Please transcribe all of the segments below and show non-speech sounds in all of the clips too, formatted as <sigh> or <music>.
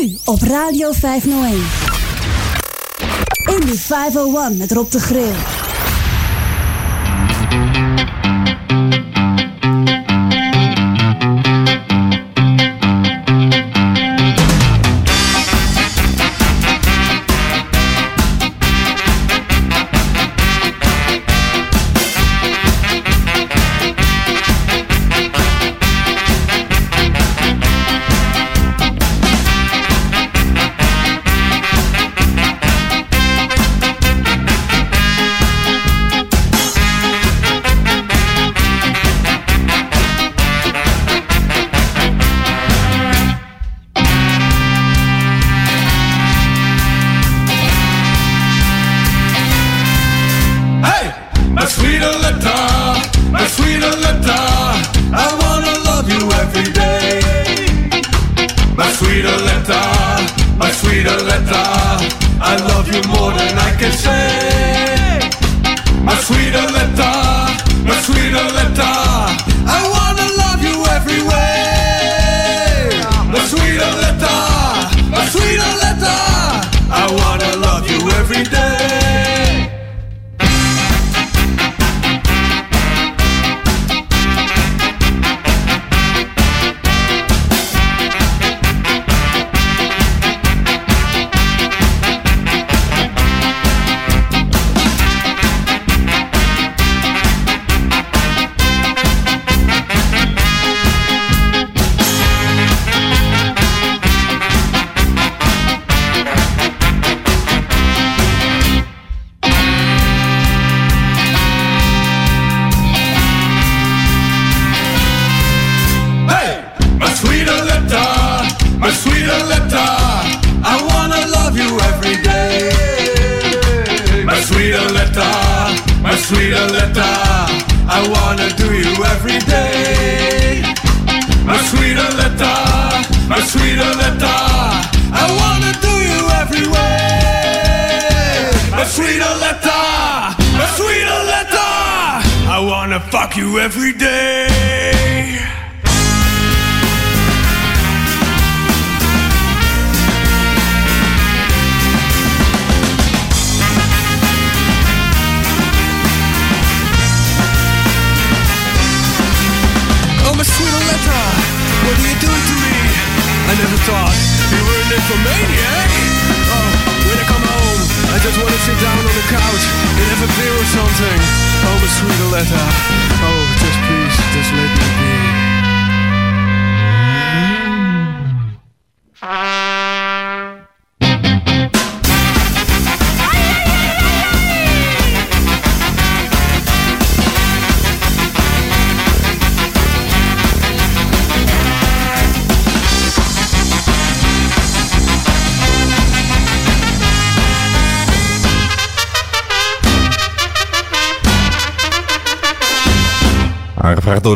Nu op Radio 501. Indie 501 met Rob de Grill.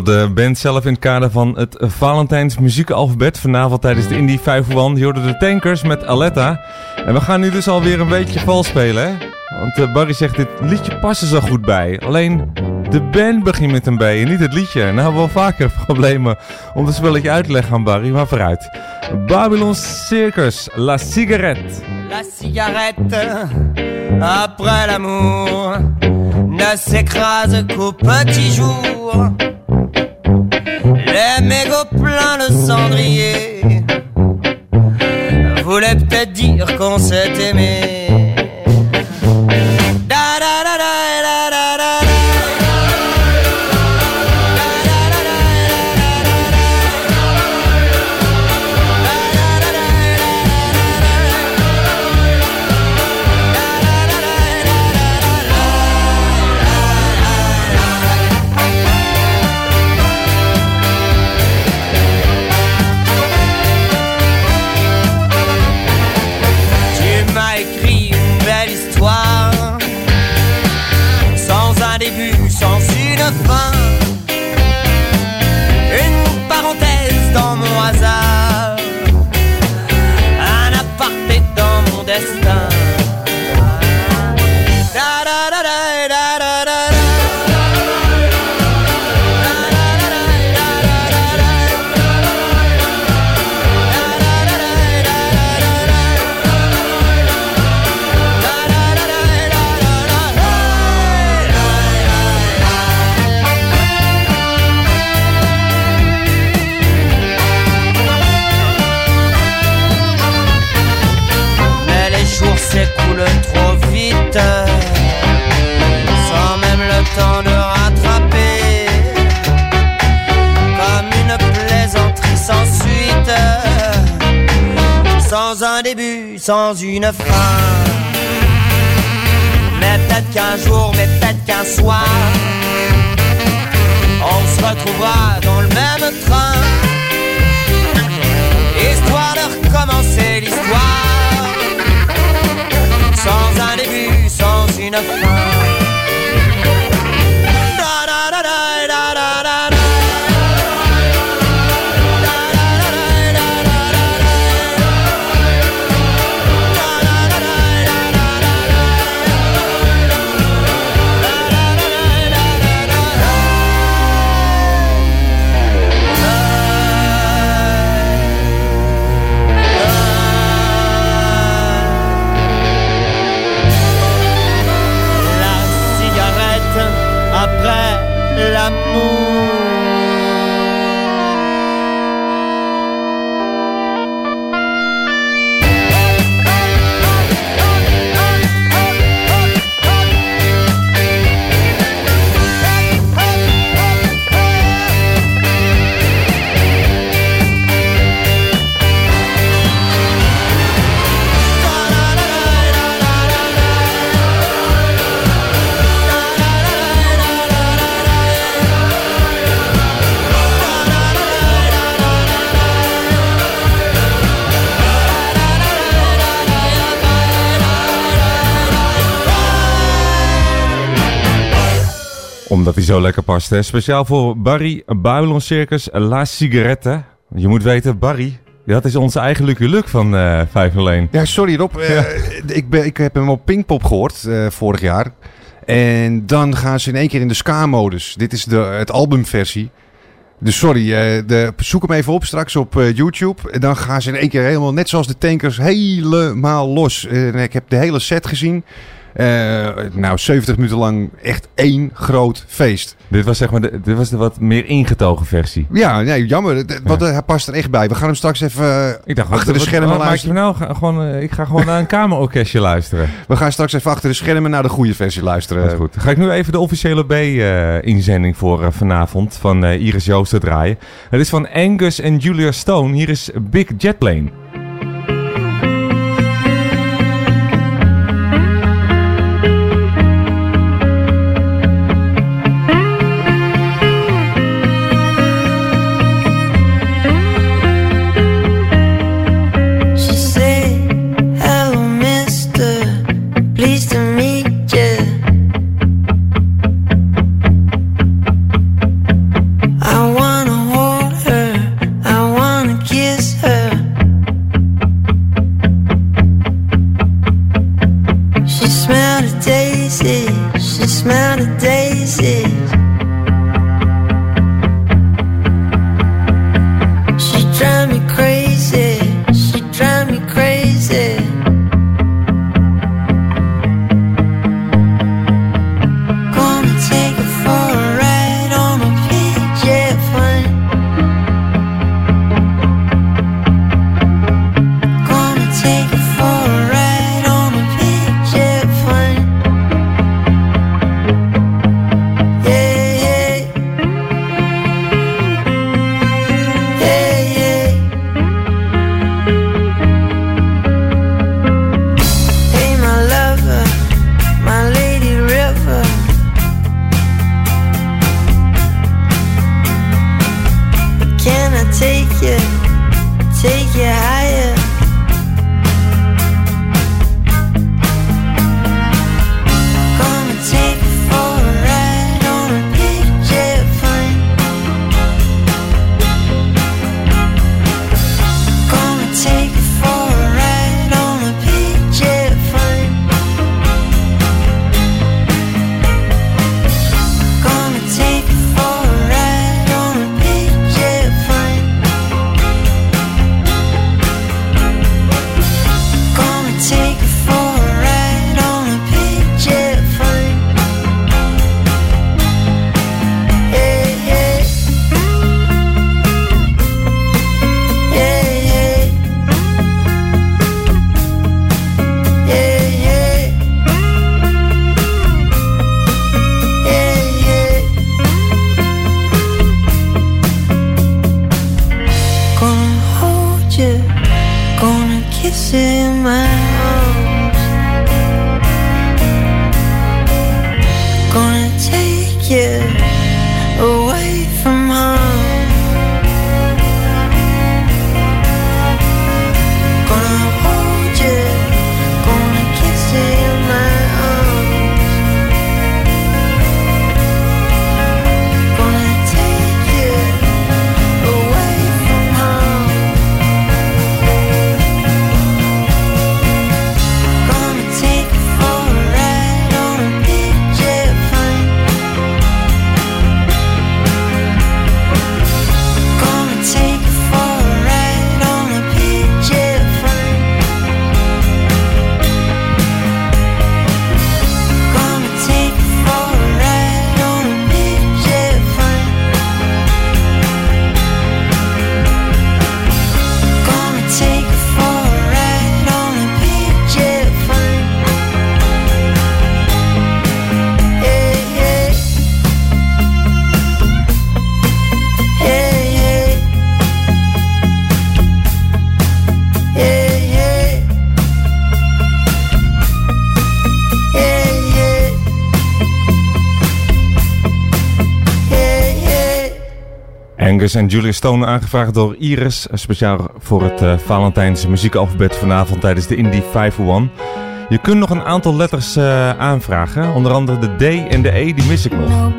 De band zelf in het kader van het Valentijns muziekalfabet. Vanavond tijdens de Indie 501. Je hoorde de Tankers met Aletta. En we gaan nu dus alweer een beetje vals spelen? Want uh, Barry zegt, dit liedje past er zo goed bij. Alleen de band begint met een B en niet het liedje. Nou hebben we wel vaker <laughs> problemen om het spelletje uit te leggen aan Barry, maar vooruit. Babylon Circus, La Cigarette. La cigarette, après l'amour, ne s'écrase qu'au petit jour. Les mégots pleins de cendrier voulaient peut-être dire qu'on s'est aimé. Sans une fin. Mais peut-être qu'un jour, mais peut-être qu'un soir, on se retrouvera dans le même train. Histoire de recommencer l'histoire, sans un début, sans une fin. Hij zo lekker past. Hè? Speciaal voor Barry Babylon Circus La Sigarette. Je moet weten, Barry, dat is onze eigen Lucky Luke van eh 501. Ja, sorry Rob. <laughs> Eh, ik, ben, ik heb hem op Pinkpop gehoord eh, vorig jaar. En dan gaan ze in één keer in de ska-modus. Dit is de, het albumversie. Dus sorry, de, zoek hem even op straks op YouTube. En dan gaan ze in één keer helemaal, net zoals de tankers, helemaal los. En ik heb de hele set gezien. Eh, nou, 70 minuten lang echt één groot feest. Dit was zeg maar de, dit was de wat meer ingetogen versie. Ja, nee, jammer. Want eh, hij past er echt bij. We gaan hem straks even eh, Ik dacht, achter de wat- schermen wat maak je luisteren. nou? Ga- Gewoon, ik ga gewoon naar een kamerorkestje luisteren. We gaan straks even achter de schermen naar de goede versie luisteren. Dat is goed. Ga ik nu even de officiële B-inzending voor vanavond van Iris Joosten draaien. Het is van Angus en Julia Stone. Hier is Big Jet Plane. En Julia Stone, aangevraagd door Iris. Eh, speciaal voor het uh, Valentijnse muziekalfabet vanavond tijdens de Indie 501. Je kunt nog een aantal letters eh, aanvragen. Onder andere de D en de E, die mis ik nog.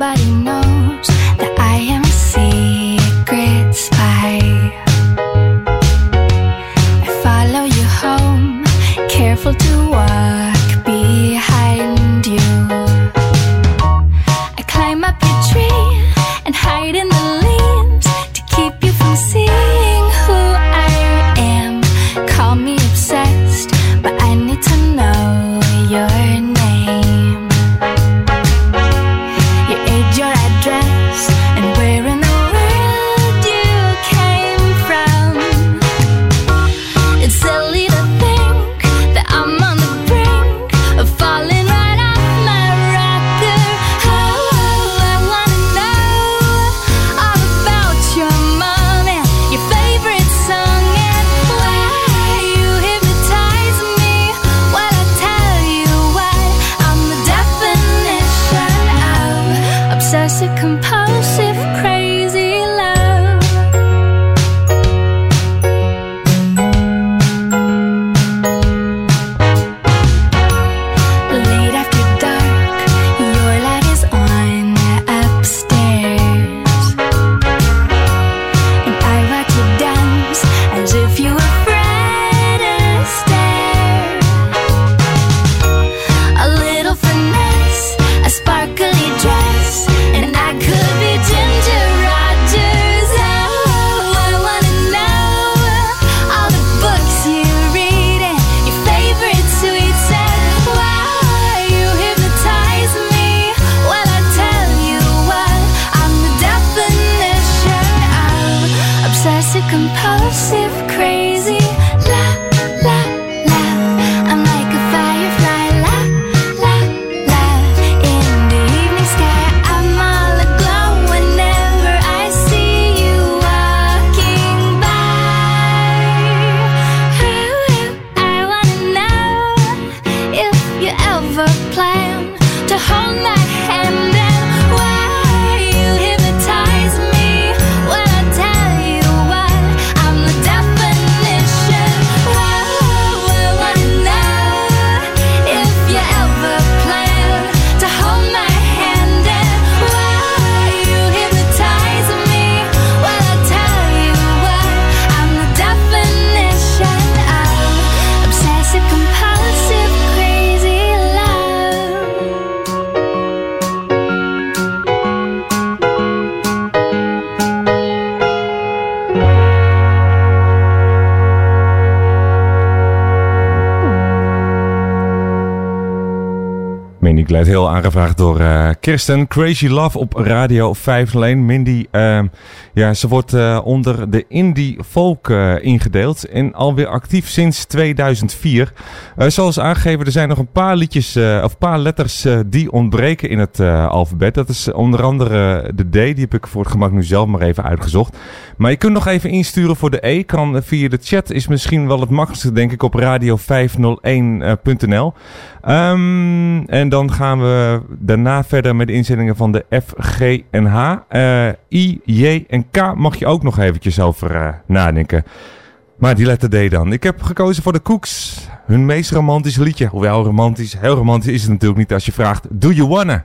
Kirsten. Crazy Love op Radio 5 alleen. Mindy, ehm, ja, ze wordt eh, onder de indie folk eh, ingedeeld en alweer actief sinds 2004. Eh, zoals aangegeven, er zijn nog een paar liedjes of paar letters die ontbreken in het alfabet. Dat is onder andere de D, die heb ik voor het gemak nu zelf maar even uitgezocht. Maar je kunt nog even insturen voor de E. Kan via de chat is misschien wel het makkelijkste, denk ik, op radio501.nl. Ehm, en dan gaan we daarna verder met de inzendingen van de F, G en H. Eh, I, J en K mag je ook nog eventjes over eh, nadenken. Maar die letter D dan. Ik heb gekozen voor de Cooks. Hun meest romantische liedje. Hoewel romantisch, heel romantisch is het natuurlijk niet als je vraagt... Do you wanna?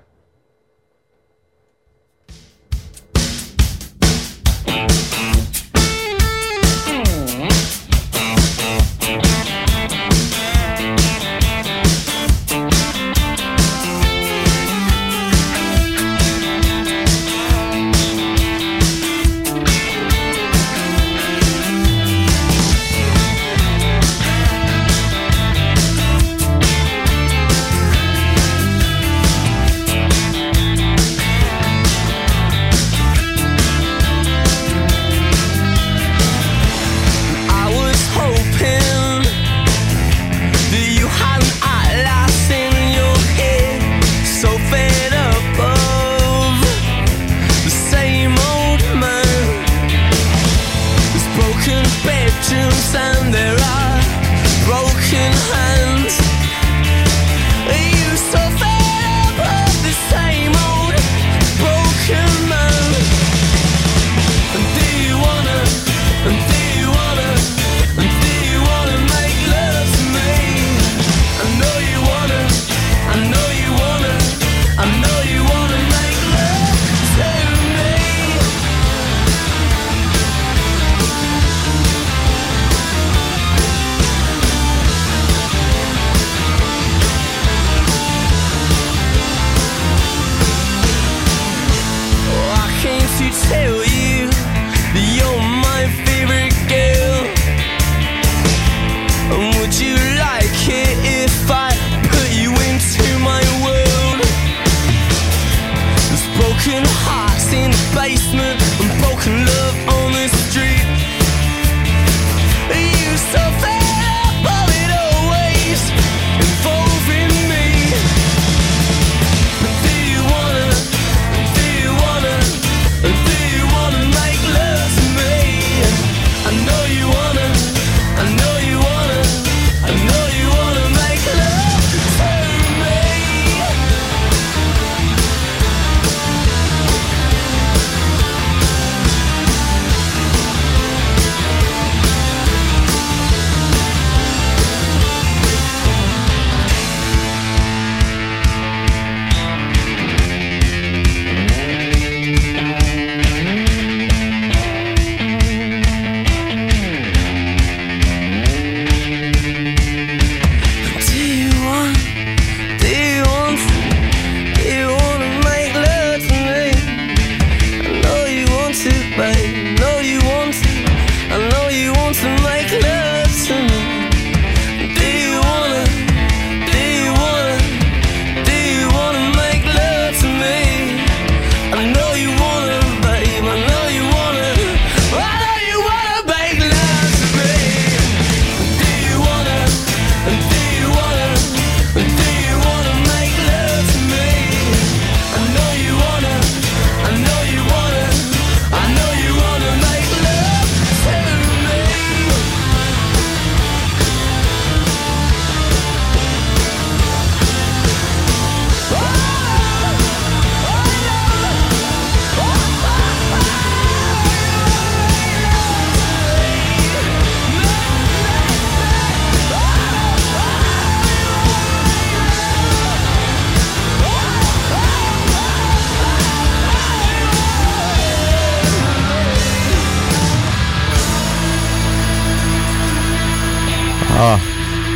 Ah,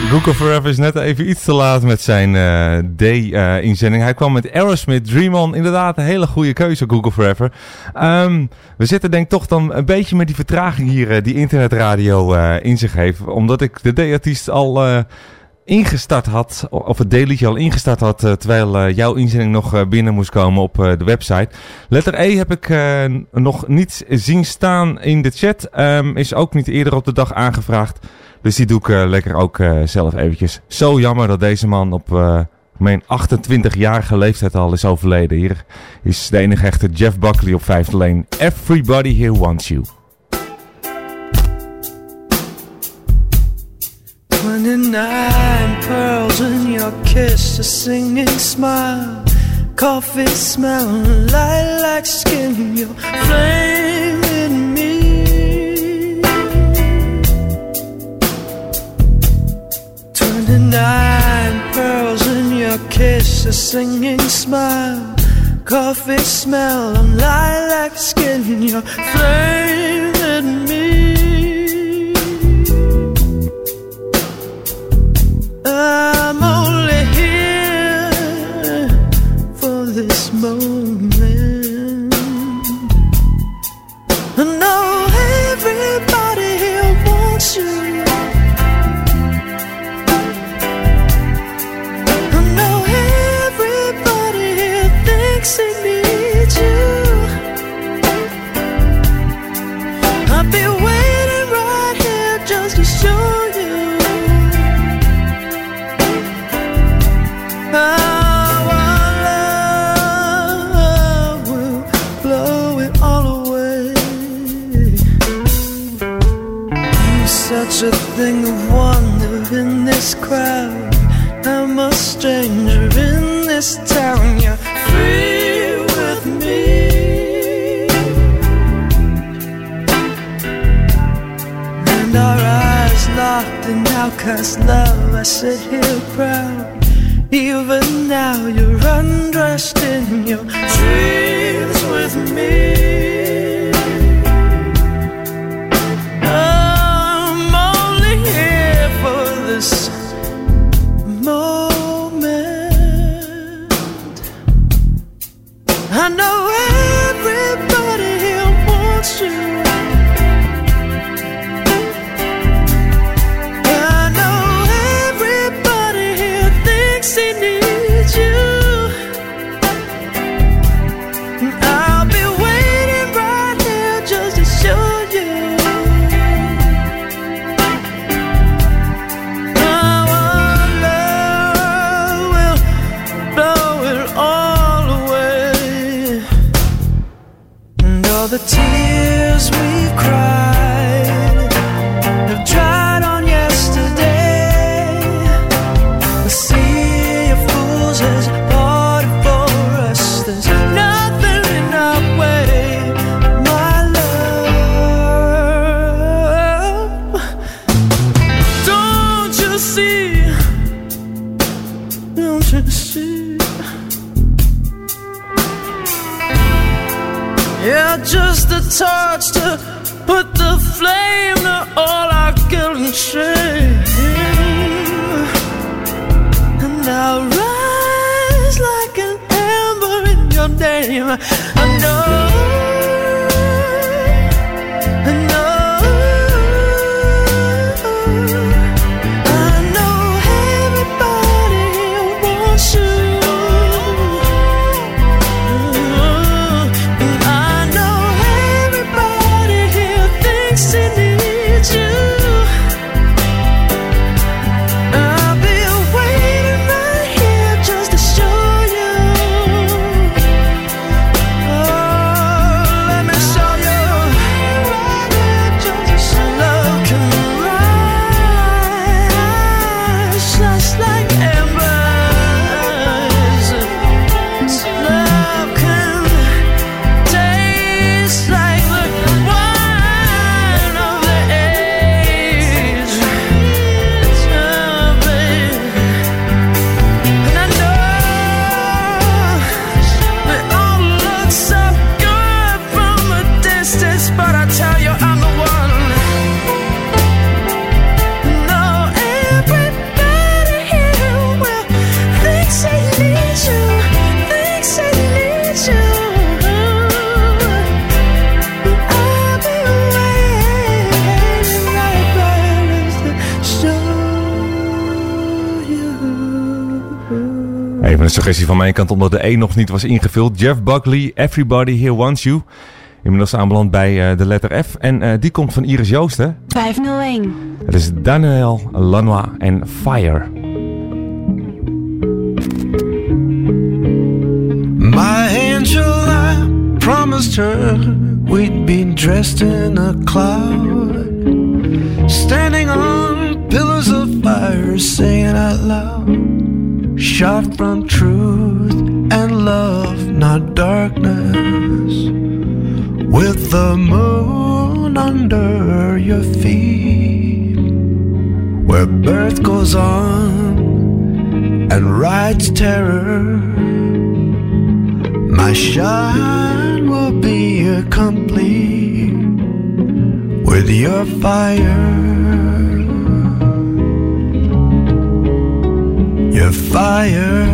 Google Forever is net even iets te laat met zijn eh, uh, day-inzending. Eh, Hij kwam met Aerosmith, Dream On. Inderdaad, een hele goede keuze, Google Forever. Ehm, we zitten denk ik toch dan een beetje met die vertraging hier eh, die internetradio in zich heeft. Omdat ik de day-artiest al ingestart had, of het delietje al ingestart had, terwijl jouw inzending nog binnen moest komen op de website. Letter E heb ik nog niet zien staan in de chat. Ehm, is ook niet eerder op de dag aangevraagd. Dus die doe ik eh, lekker ook uh, zelf eventjes. Zo jammer dat deze man op eh, mijn 28-jarige leeftijd al is overleden. Hier is de enige echte Jeff Buckley op 5 lane. Everybody here wants you. 29 pearls in your kiss, a singing smile. Coffee smell, lilac skin, your flame. Nine Pearls in your kiss, a singing smile Coffee smell of lilac skin You're flirting me ah. stranger in this town. You're free with me. And our eyes locked and outcast love. I sit here proud. Even now you're undressed in your dreams with me. dream suggestie van mijn kant omdat de E nog niet was ingevuld. Jeff Buckley, Everybody Here Wants You. Inmiddels aanbeland bij eh, de letter F. En eh, die komt van Iris Joosten. 501. Het is Daniel Lanois en Fire. My angel, I promised her we'd be dressed in a cloud. Standing on pillars of fire, singing out loud. Shot from truth and love, not darkness. With the moon under your feet, where birth goes on and rides terror. My shine will be complete with your fire. Your fire.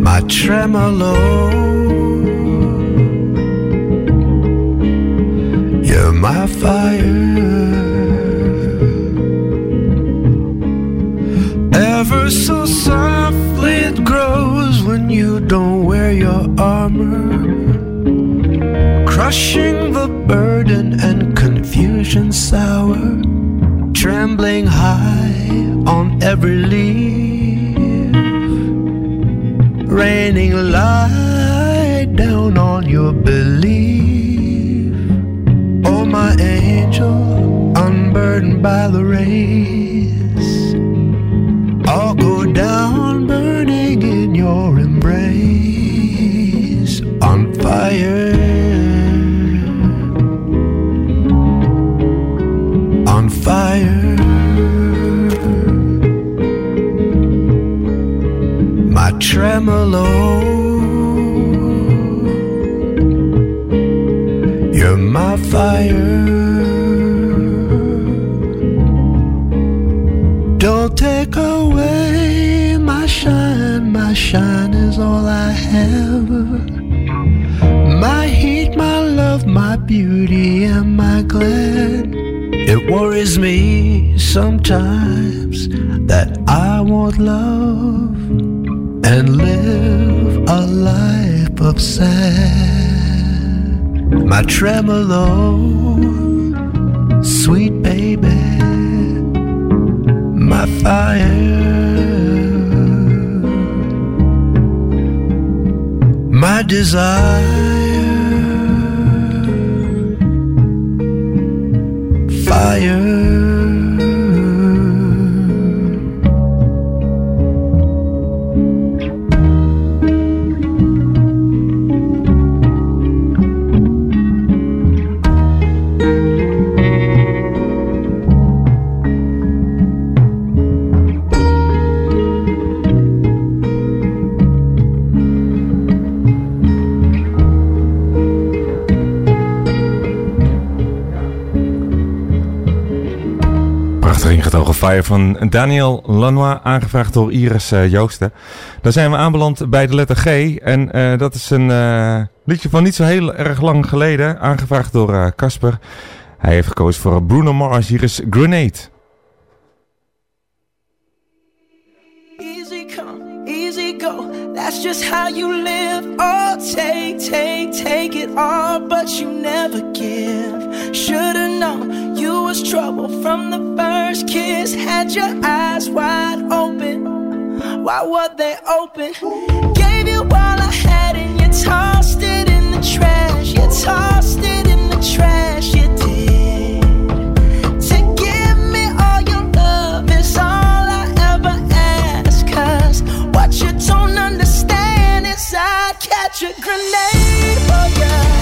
My tremolo. You're my fire. Ever so softly it grows when you don't wear your armor. Crushing the burden and confusion sour. Trembling high on every leaf. Raining light down on your belief. Oh, my angel, unburdened by the rays. Tremolo. You're my fire. Don't take away my shine, my shine is all I have. My heat, my love, my beauty, and my glad. It worries me sometimes that I won't love and live a life of sad. My tremolo, sweet baby my fire, my desire, fire. Ingetogen Fire van Daniel Lanois, aangevraagd door Iris eh, Joosten. Dan zijn we aanbeland bij de letter G. En eh, dat is een eh, liedje van niet zo heel erg lang geleden, aangevraagd door Casper. Hij heeft gekozen voor Bruno Mars. Hier is Grenade. Easy come, easy go. That's just how you live. Oh, take, take, take it all, but you never give. Should've known you was trouble from the first kiss. Had your eyes wide open. Why were they open? Gave you all I had and you tossed it in the trash. You tossed it in the trash. You did. To give me all your love is all I ever what you don't understand is I'd catch a grenade for ya.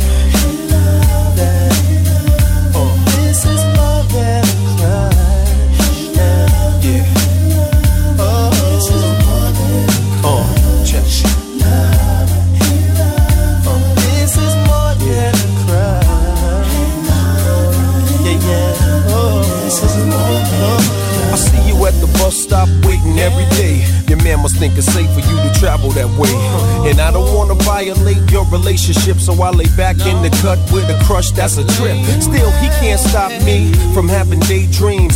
So I lay back in the cut with a crush that's a trip. Mm. Still, he can't stop me from having daydreams,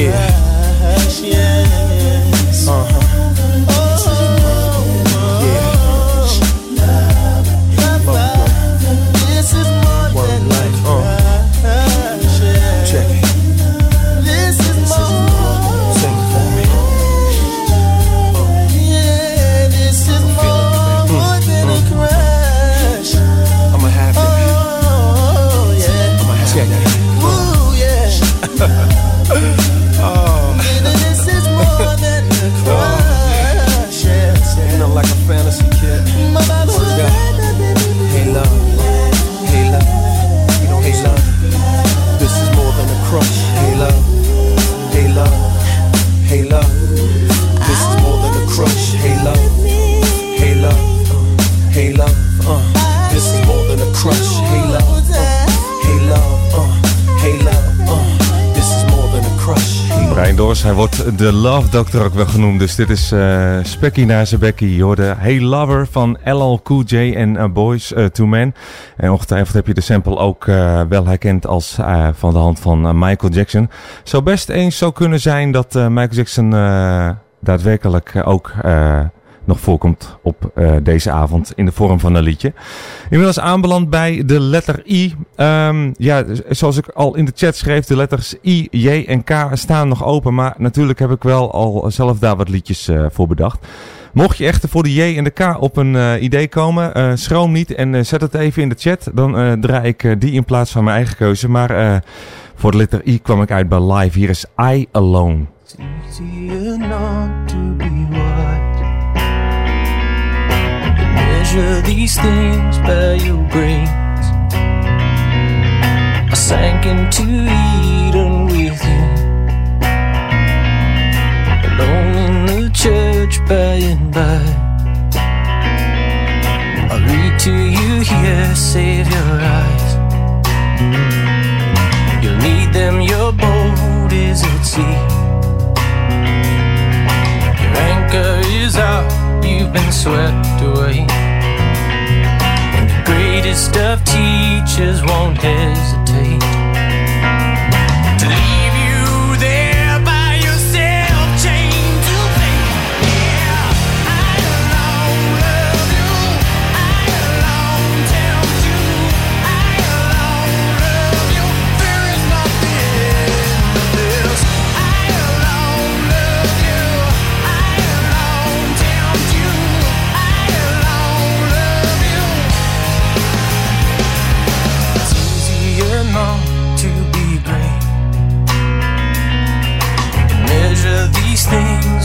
Yeah. Doors, hij wordt de Love Doctor ook wel genoemd. Dus dit is eh Specky na zijn Becky. Je Hey Lover van LL Cool J en eh, Boys eh, to Men. En ongetwijfeld heb je de sample ook wel herkend als van de hand van Michael Jackson. Zou best eens zo kunnen zijn dat Michael Jackson daadwerkelijk ook... nog voorkomt op eh, deze avond in de vorm van een liedje. Inmiddels aanbeland bij de letter I. Ehm, ja, zoals ik al in de chat schreef, de letters I, J en K staan nog open. Maar natuurlijk heb ik wel al zelf daar wat liedjes eh, voor bedacht. Mocht je echter voor de J en de K op een eh, idee komen, schroom niet en zet het even in de chat. Dan draai ik die in plaats van mijn eigen keuze. Maar voor de letter I kwam ik uit bij live. Hier is I Alone. Measure these things by your brains. I sank into Eden with you. Alone in the church by and by. I read to you here, save your eyes. You'll need them, your boat is at sea. Your anchor is out, you've been swept away smartest of teachers won't hesitate.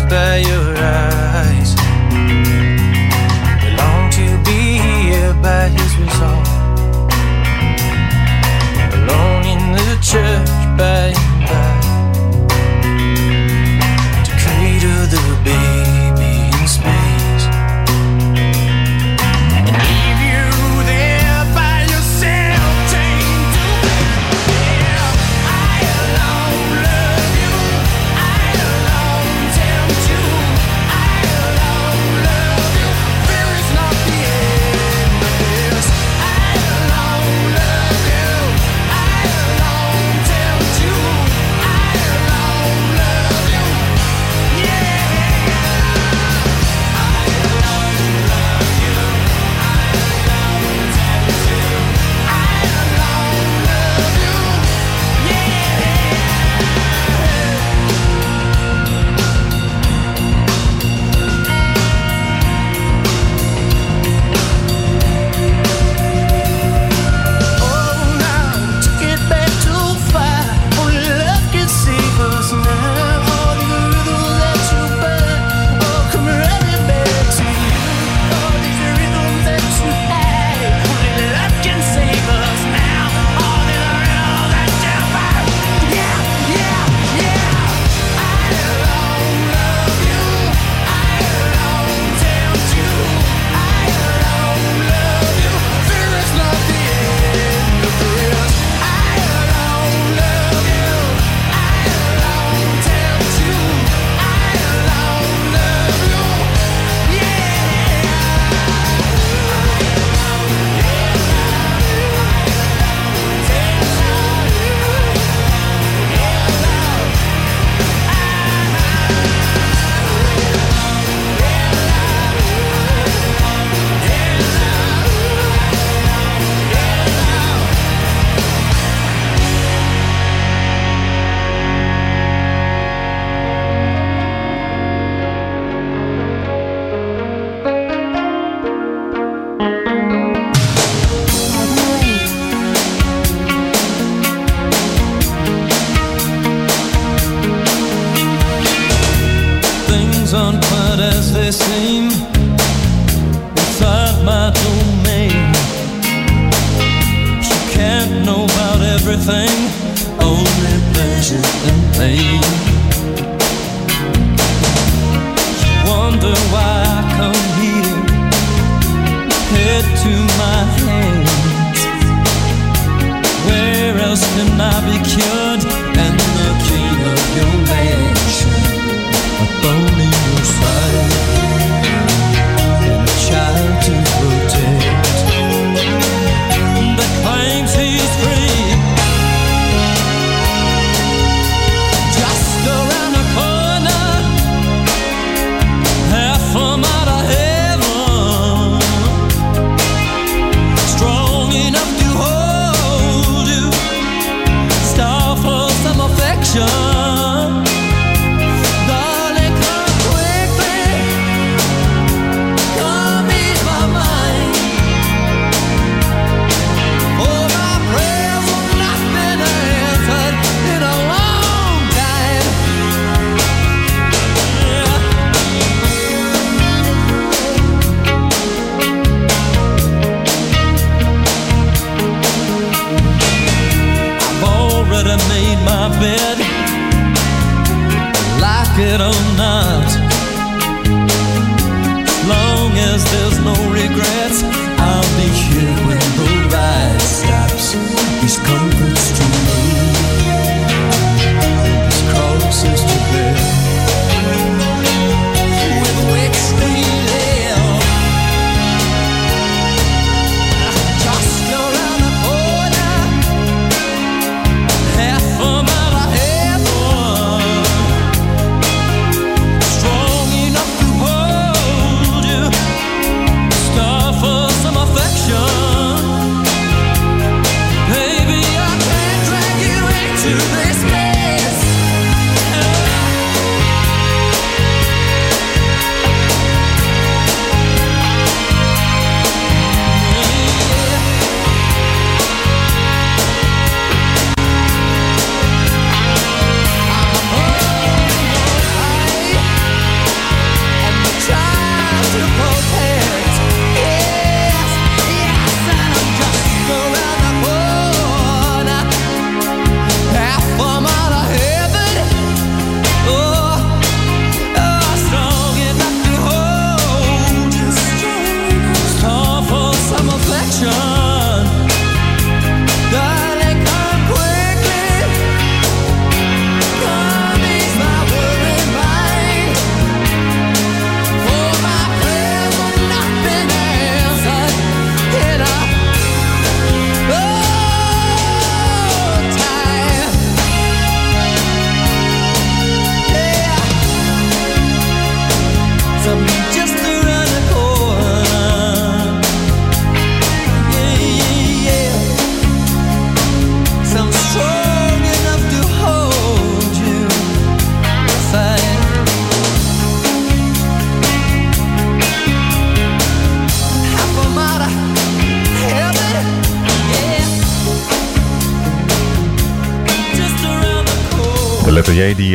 By your eyes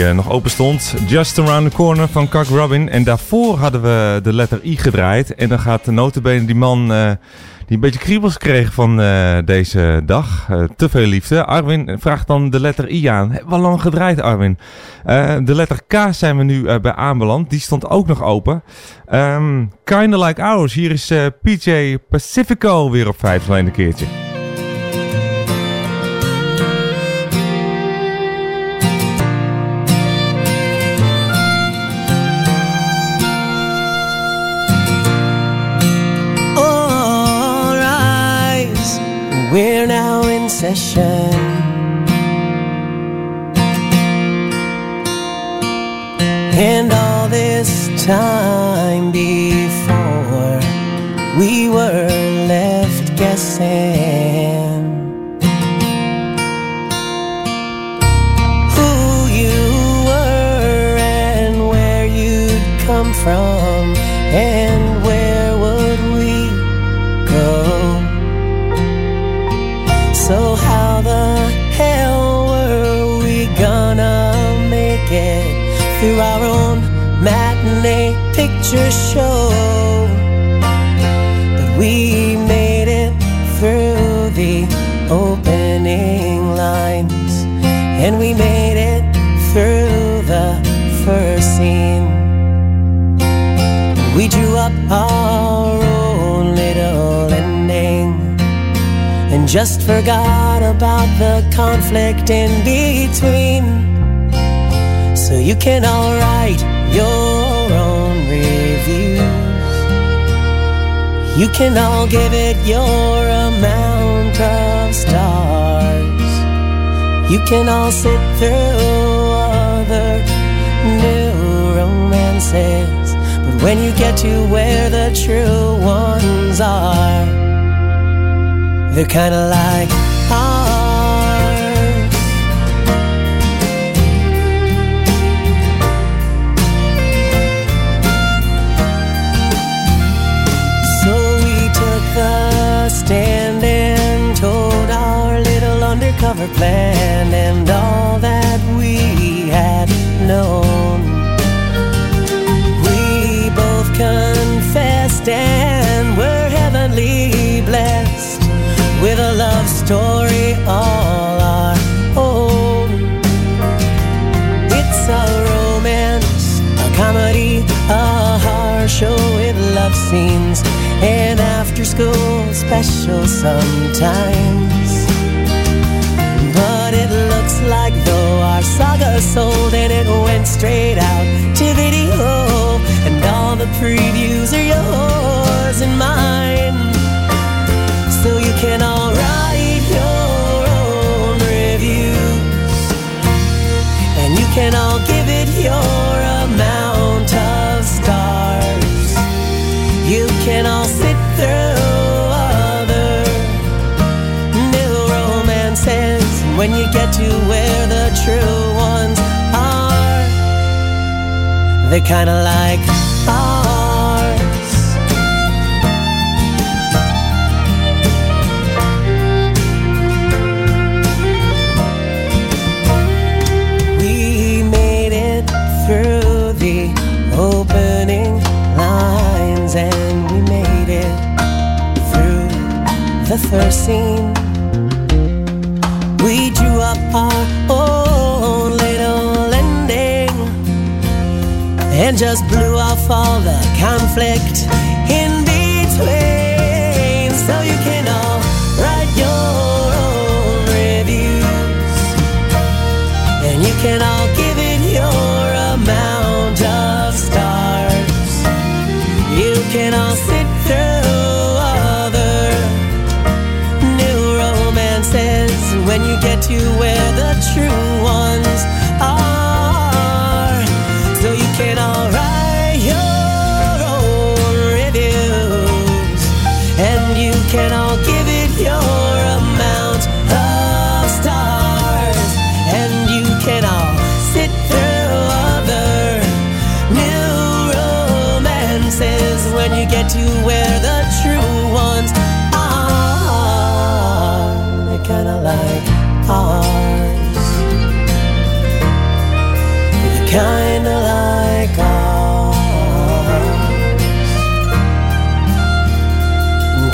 Eh, nog open stond. Just Around the Corner van Cock Robin. En daarvoor hadden we de letter I gedraaid. En dan gaat de notenbenen die man eh, die een beetje kriebels kreeg van eh, deze dag. te veel liefde. Arwin vraagt dan de letter I aan. Hebben we lang gedraaid, Arwin? de letter K zijn we nu bij aanbeland. Die stond ook nog open. Um, kinda like ours. Hier is PJ Pacifico weer op vijf een keertje. We're now in session. And all this time before, we were left guessing. pictures show that we made it through the opening lines and we made it through the first scene. We drew up our own little ending and just forgot about the conflict in between. So you can alright. You can all give it your amount of stars. You can all sit through other new romances. But when you get to where the true ones are, they're kinda like plan and all that we had known. We both confessed and were heavenly blessed with a love story all our own. It's a romance, a comedy, a horror show with love scenes, and after school special sometimes. Like though our saga sold and it went straight out to video, and all the previews are yours and mine. So you can all write your own reviews, and you can all give it your when you get to where the true ones are. They're kinda like ours. We made it through the opening lines and we made it through the first scene. Just blew off all the conflict in between. So you can all write your own reviews and you can all give it your amount of stars. You can all sit through other new romances when you get to where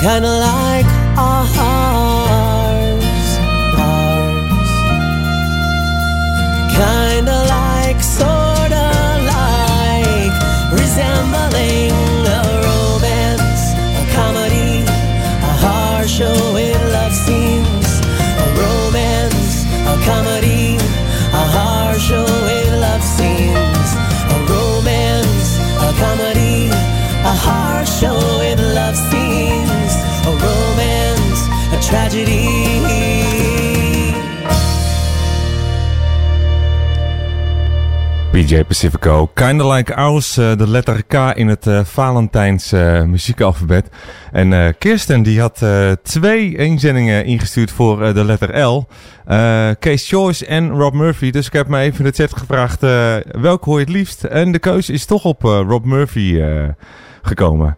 Kinda like PJ Pacifico, Kinda Like Ours, eh, de letter K in het eh, Valentijns eh, muziekalfabet. En Kirsten die had twee inzendingen ingestuurd voor de letter L. Case Joyce en Rob Murphy. Dus ik heb me even in de chat gevraagd welke hoor je het liefst. En de keuze is toch op Rob Murphy gekomen.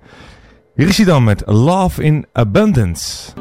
Hier is hij dan met Love in Abundance.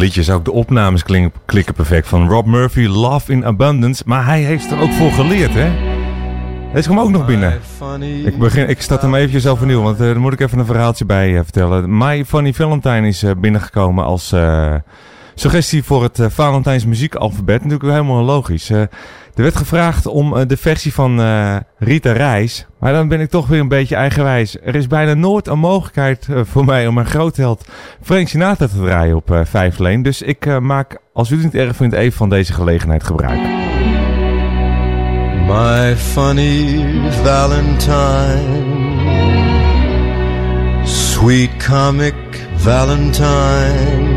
Liedjes, ook de opnames klink- klikken perfect. Van Rob Murphy, Love in Abundance. Maar hij heeft er ook voor geleerd, hè? Deze kwam ook nog binnen. Ik, begin, ik start hem eventjes overnieuw, want eh daar moet ik even een verhaaltje bij eh, vertellen. My Funny Valentine is eh, binnengekomen als suggestie voor het Valentijns muziekalfabet. Natuurlijk helemaal logisch. Er werd gevraagd om eh, de versie van eh, Rita Reis. Maar dan ben ik toch weer een beetje eigenwijs. Er is bijna nooit een mogelijkheid eh, voor mij om mijn grootheld Frank Sinatra te draaien op eh 5 Lane. Dus ik maak, als u het niet erg vindt, even van deze gelegenheid gebruik. My funny Valentine, sweet comic Valentine,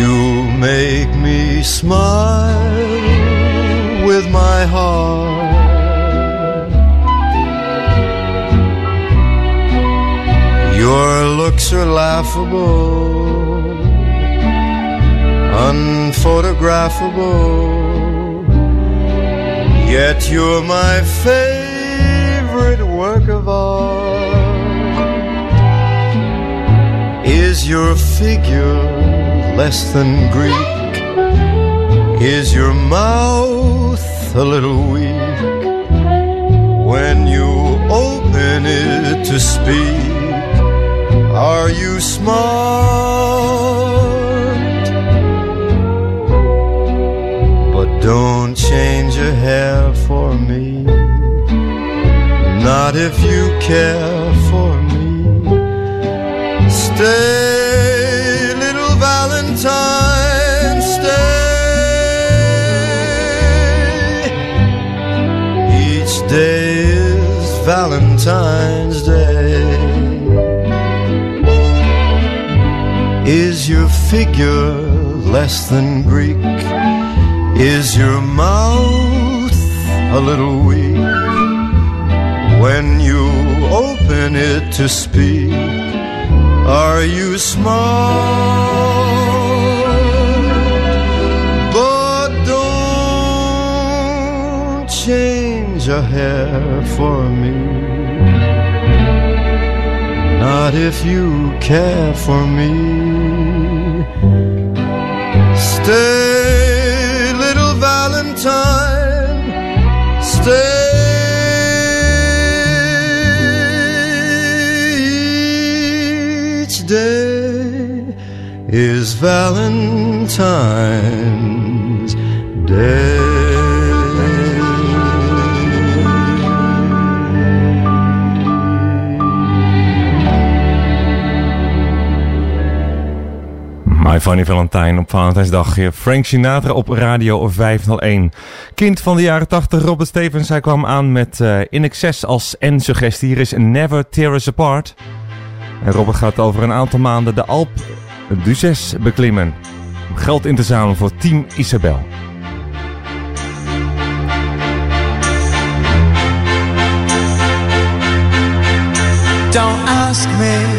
you make me smile with my heart. Your looks are laughable, unphotographable. Yet you're my favorite work of art. Is your figure less than Greek? Is your mouth a little weak? When you open it to speak, are you smart? But don't change your hair for me. Not if you care for me. Stay, Each day is Valentine's Day. Is your figure less than Greek? Is your mouth a little weak when you open it to speak? Are you smart? But don't change a hair for me. Not if you care for me. Stay, little Valentine. Stay. Each day is Valentine's Day. My Funny Valentine op Valentijnsdag. Frank Sinatra op Radio 501. Kind van de jaren 80, Robert Stevens. Hij kwam aan met eh, In Excess als N-suggestie. Hier is Never Tear Us Apart. En Robert gaat over een aantal maanden de Alp d'Huez beklimmen. Om geld in te zamelen voor Team Isabel. Don't ask me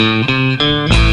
Música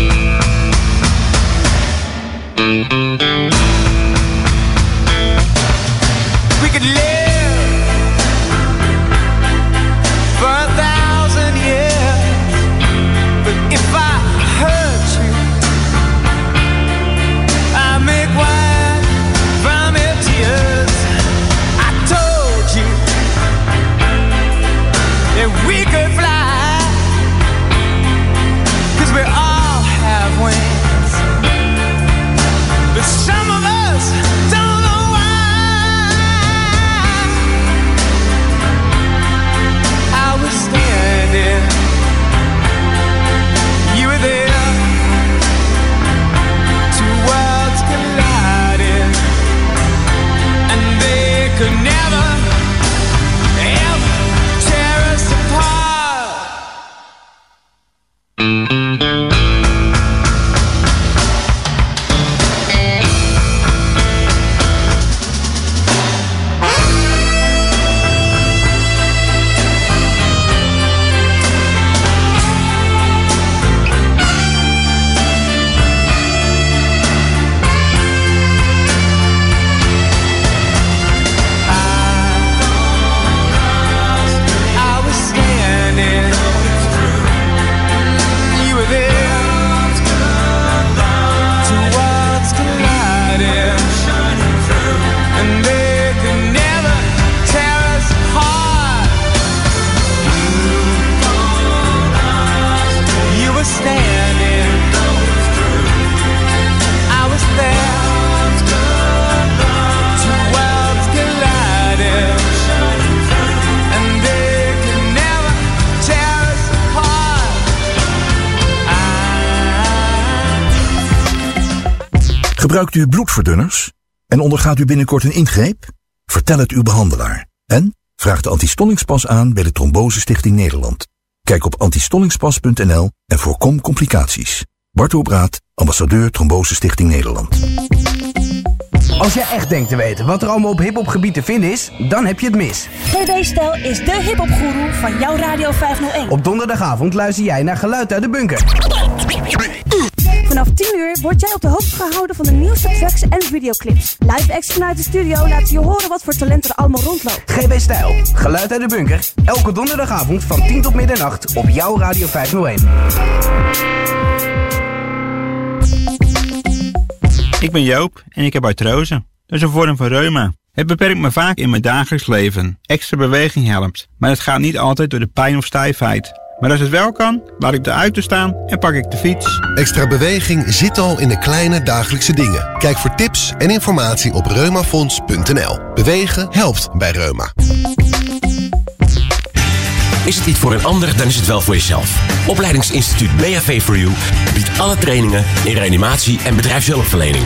Gebruikt u bloedverdunners en ondergaat u binnenkort een ingreep? Vertel het uw behandelaar. En vraag de antistollingspas aan bij de Trombose Stichting Nederland. Kijk op antistollingspas.nl en voorkom complicaties. Bart Obraat, ambassadeur Trombose Stichting Nederland. Als jij echt denkt te weten wat er allemaal op hiphopgebied te vinden is, dan heb je het mis. GB Stijl is de hiphopgoeroe van jouw Radio 501. Op donderdagavond luister jij naar Geluid uit de Bunker. Vanaf 10 uur word jij op de hoogte gehouden van de nieuwste tracks en videoclips. Live acts vanuit de studio laten je horen wat voor talent er allemaal rondloopt. GB Stijl, Geluid uit de Bunker. Elke donderdagavond van 10 tot middernacht op jouw Radio 501. Ik ben Joop en ik heb artrose. Dat is een vorm van reuma. Het beperkt me vaak in mijn dagelijks leven. Extra beweging helpt, maar het gaat niet altijd door de pijn of stijfheid. Maar als het wel kan, laat ik de auto staan en pak ik de fiets. Extra beweging zit al in de kleine dagelijkse dingen. Kijk voor tips en informatie op reumafonds.nl. Bewegen helpt bij Reuma. Is het niet voor een ander, dan is het wel voor jezelf. Opleidingsinstituut BHV for You biedt alle trainingen in reanimatie en bedrijfshulpverlening.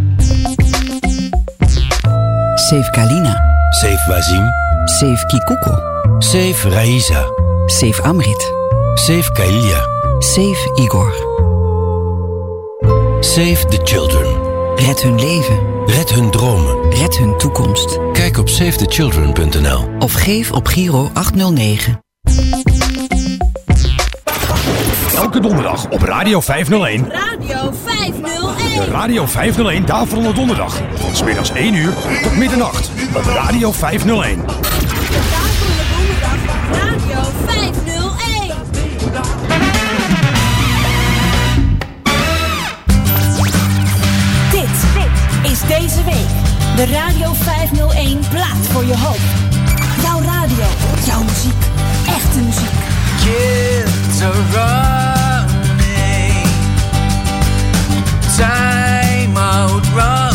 Save Kalina. Save Wazim. Save Kikuko. Save Raisa. Save Amrit. Save Kailia. Save Igor. Save the children. Red hun leven. Red hun dromen. Red hun toekomst. Kijk op savethechildren.nl Of geef op Giro 809. Elke donderdag op Radio 501. Radio 501. De Radio 501 Daverende Donderdag. Van smiddags 1 uur tot middernacht. Op Radio 501. Radio 501. Dit is deze week de Radio 501 plaat voor je hoop. Jouw radio, jouw muziek, echte muziek. Kids are time out run.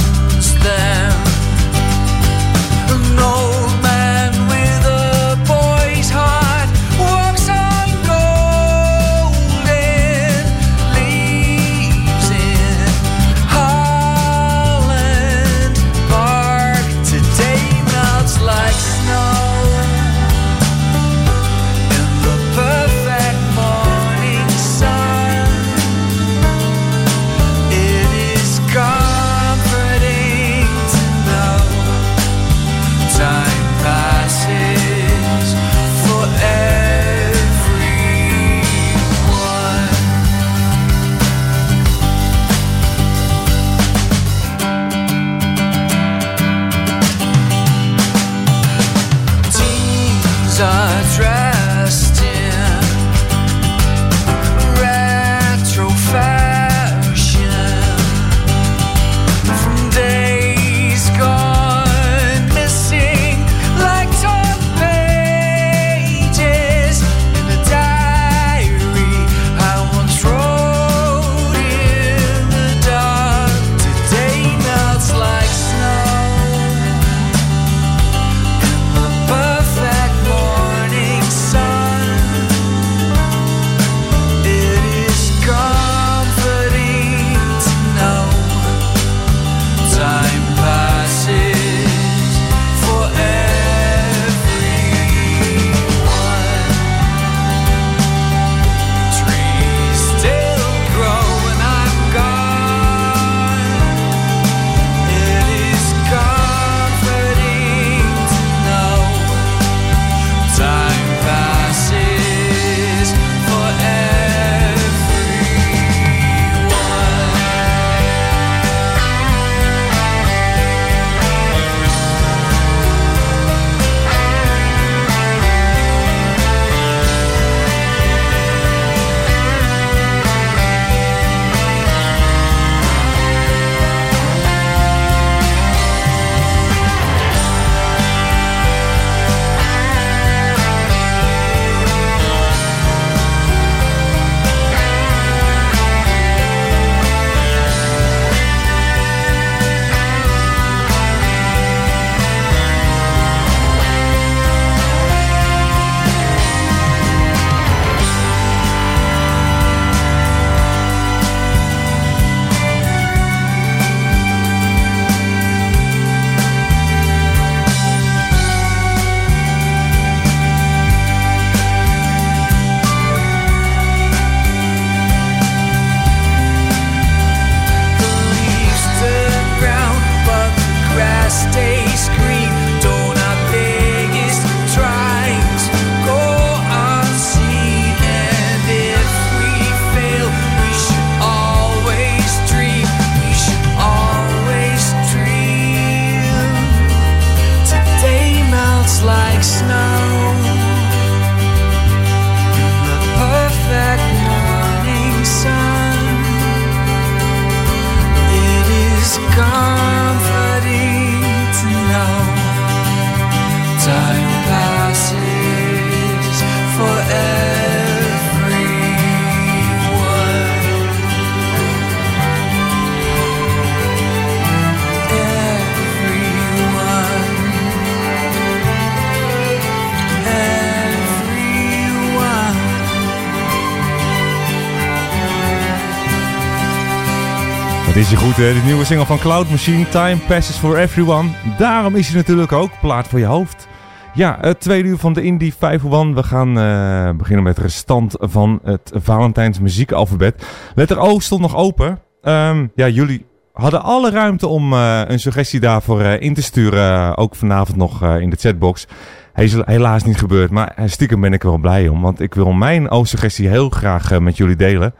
De nieuwe single van Cloud Machine, Time Passes For Everyone. Daarom is hij natuurlijk ook plaat voor je hoofd. Ja, het tweede uur van de Indie 501. We gaan eh, beginnen met de restant van het Valentijns muziekalfabet. Letter O stond nog open. Ehm, ja, jullie hadden alle ruimte om eh, een suggestie daarvoor eh, in te sturen. ook vanavond nog in de chatbox. Hij is helaas niet gebeurd, maar stiekem ben ik er wel blij om. Want ik wil mijn O-suggestie heel graag met jullie delen.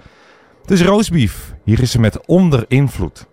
Dus roastbeef, hier is ze met onder invloed.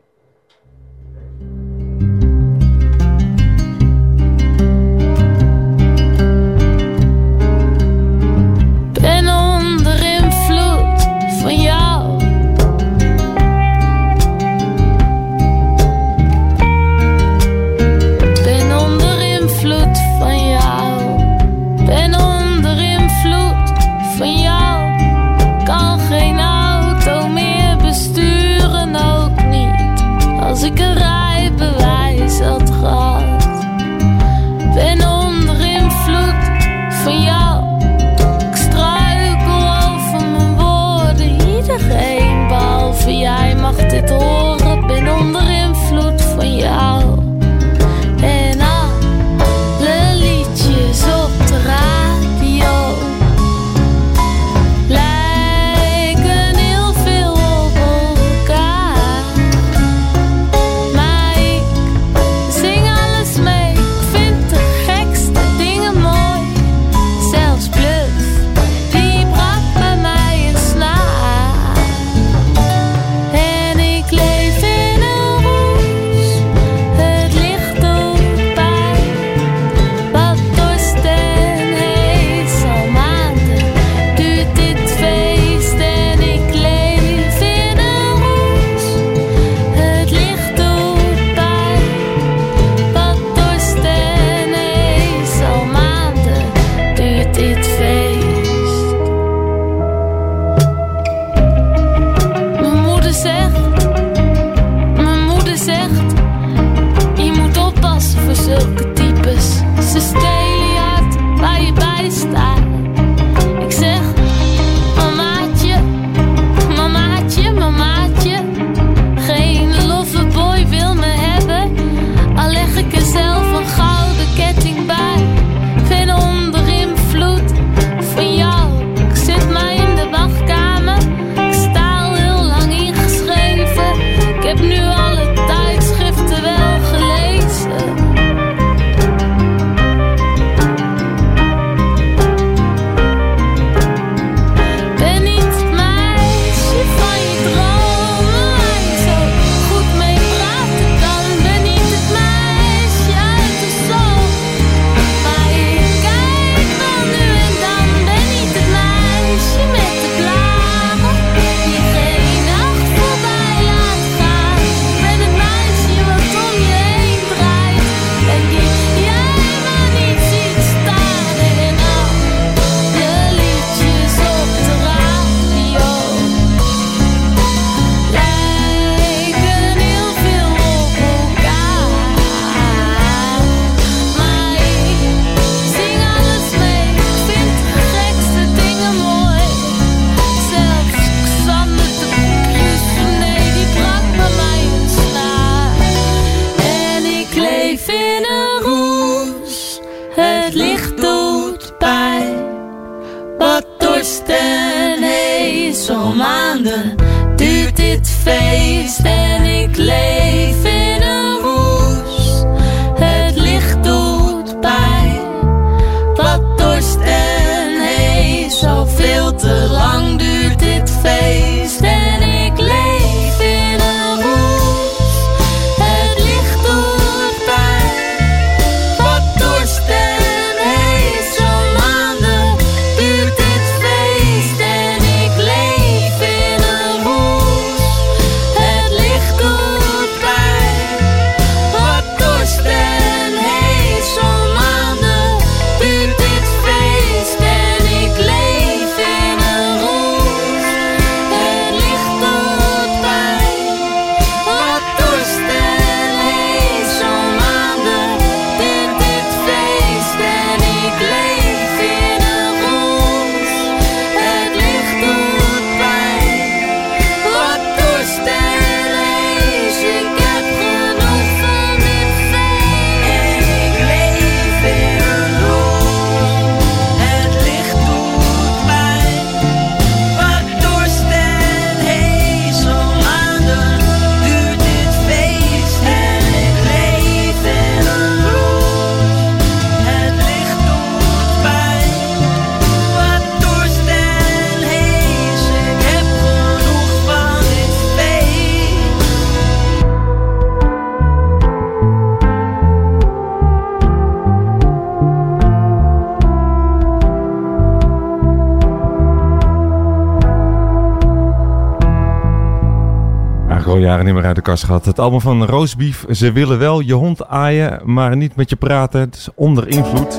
Jaren niet uit de kast gehad. Het album van Roosbeef. Ze willen wel je hond aaien, maar niet met je praten. Het is onder invloed.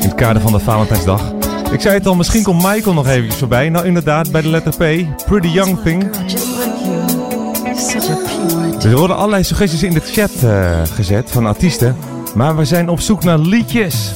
In het kader van de Valentijnsdag. Ik zei het al, misschien komt Michael nog eventjes voorbij. Nou inderdaad, bij de letter P. Pretty Young Thing. Er worden allerlei suggesties in de chat eh, gezet van artiesten. Maar we zijn op zoek naar liedjes.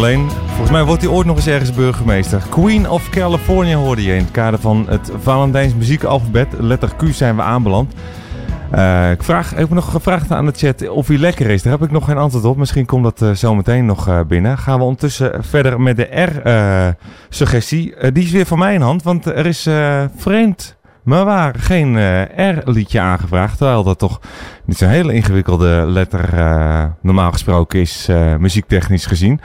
Alleen. Volgens mij wordt hij ooit nog eens ergens burgemeester. Queen of California hoorde je in het kader van het Valentijns muziekalfabet. Letter Q zijn we aanbeland. Eh, ik, vraag, ik heb nog gevraagd aan de chat of hij lekker is. Daar heb ik nog geen antwoord op. Misschien komt dat eh, zo meteen nog eh, binnen. Gaan we ondertussen verder met de R-suggestie. die is weer van mijn hand, want er is vreemd maar waar geen R-liedje aangevraagd. Terwijl dat toch niet zo'n hele ingewikkelde letter normaal gesproken is, muziektechnisch gezien.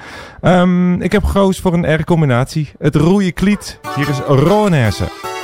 Ehm, ik heb gekozen voor een R-combinatie. Het roeie kliet. Hier is Roanesse.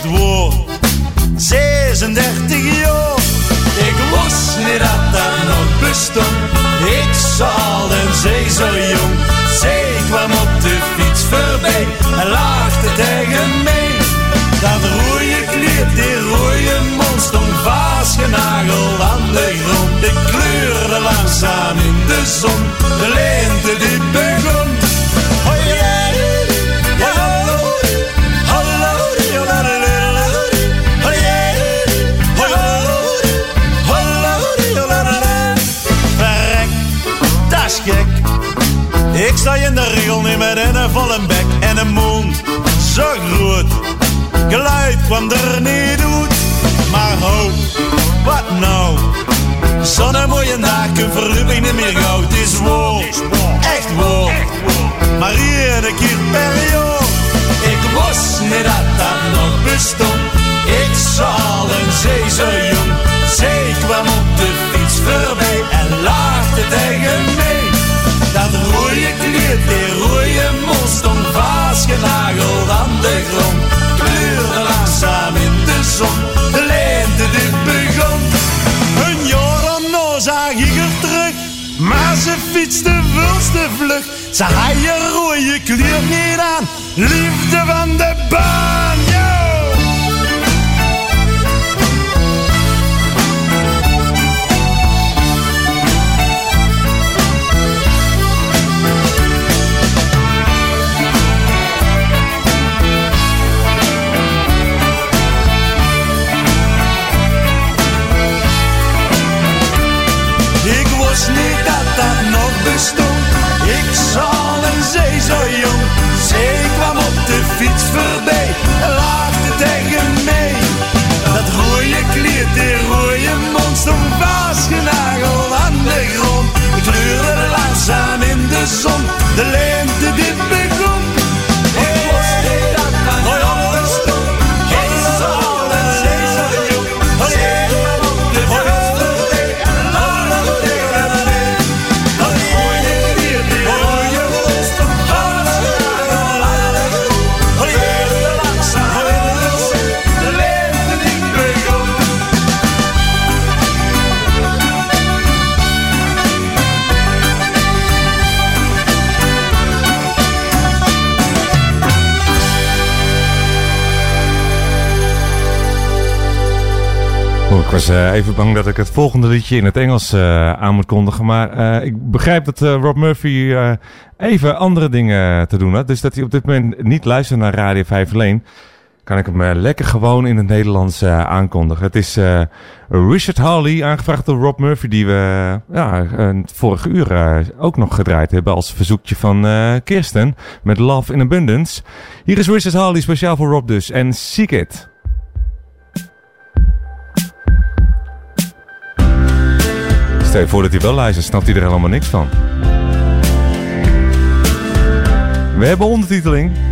Echt woord. 36 jaar. Ik wist niet dat dat nog bestond. Ik zal en zee zo jong. Zij kwam op de fiets voorbij en lachte tegen mij. Dat rode kleed, die rode mond stond vastgenageld aan de grond. Ik kleurde langzaam in de zon, de lente die regel niet met een volle bek en een mond zo groot. Geluid kwam er niet uit, maar ho, wat nou? Zo'n mooie dag, een verlipping niet meer. Het is woord, echt woord, maar iedere keer per jaar. Ik wist niet dat dat nog bestond. Ik zal een zee zo jong. Zij kwam op de fiets voorbij en lachte tegen mij. Rode kleed, die rode mond stond vastgenageld aan de grond. Kleurde langzaam in de zon, de lente dit begon. Een jaar erna zag ik er terug, maar ze fiets de vulste vlucht. Ze had je rode kleur niet aan. Liefde van de baan! Zag een zee zo jong. Zee kwam op de fiets voorbij en lachte tegen mij. Dat rode kleed, die rode mond stond vastgenageld aan de grond. Ik kleurde langzaam in de zon, de lente dit ik was eh, even bang dat ik het volgende liedje in het Engels eh, aan moet kondigen. Maar eh, ik begrijp dat Rob Murphy even andere dingen te doen had. Dus dat hij op dit moment niet luistert naar Radio 5 alleen. Kan ik hem lekker gewoon in het Nederlands aankondigen. Het is Richard Hawley, aangevraagd door Rob Murphy, die we ja, vorige uur ook nog gedraaid hebben als verzoekje van Kirsten met Love in Abundance. Hier is Richard Hawley, speciaal voor Rob dus. En Seek It. Stel je voor dat hij wel luistert, snapt hij er helemaal niks van. We hebben ondertiteling.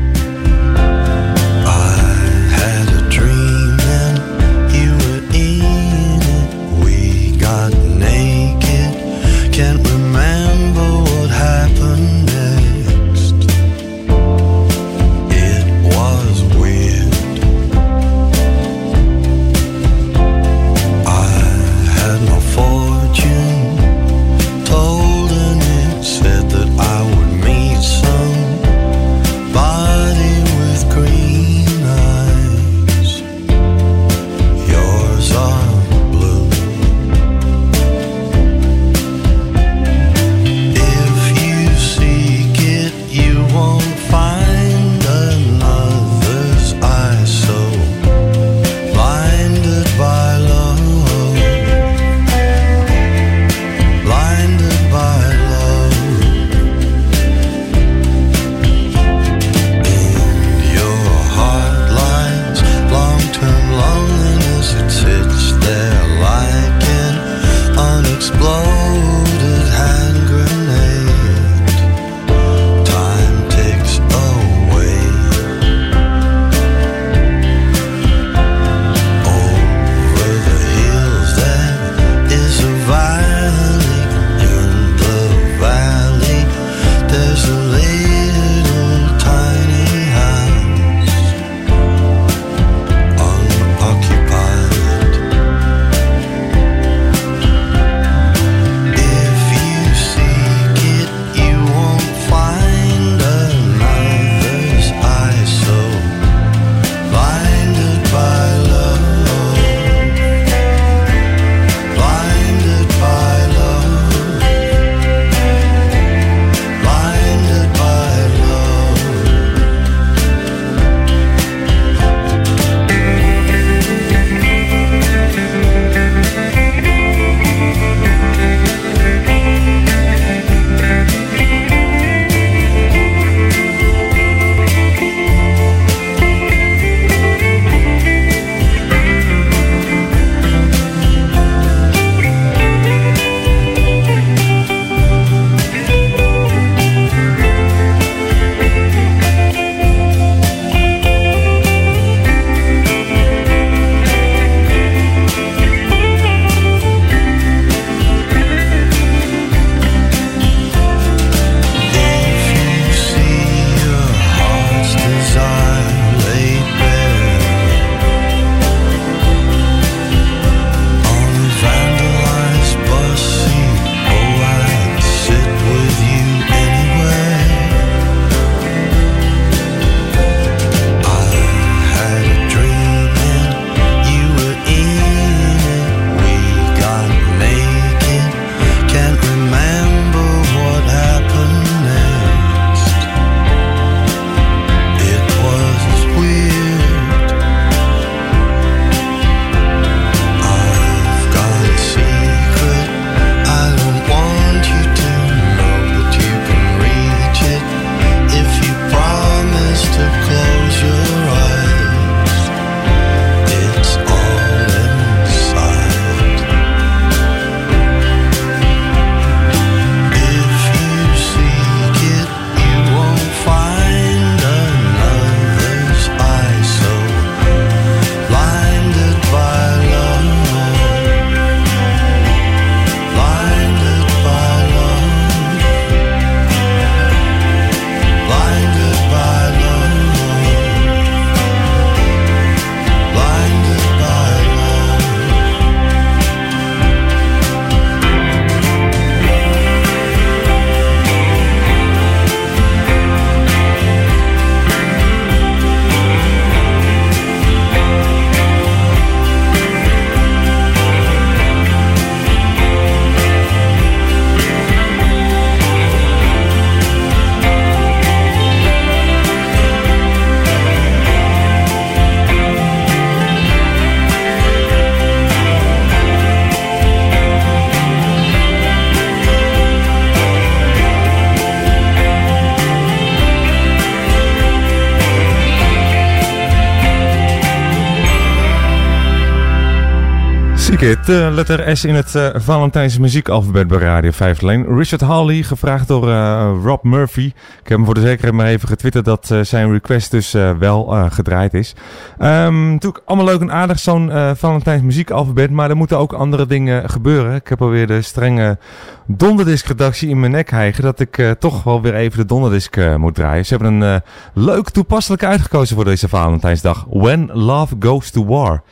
De letter S in het eh, Valentijnse muziekalfabet bij Radio 5 alleen. Richard Hawley, gevraagd door eh, Rob Murphy. Ik heb hem voor de zekerheid maar even getwitterd dat eh, zijn request dus wel gedraaid is. Ehm natuurlijk allemaal leuk en aardig zo'n Valentijns muziekalfabet, maar er moeten ook andere dingen gebeuren. Ik heb alweer de strenge donderdisc-redactie in mijn nek hijgen dat ik toch wel weer even de donderdisc eh, moet draaien. Ze hebben een leuk toepasselijk uitgekozen voor deze Valentijnsdag. When Love Goes to War.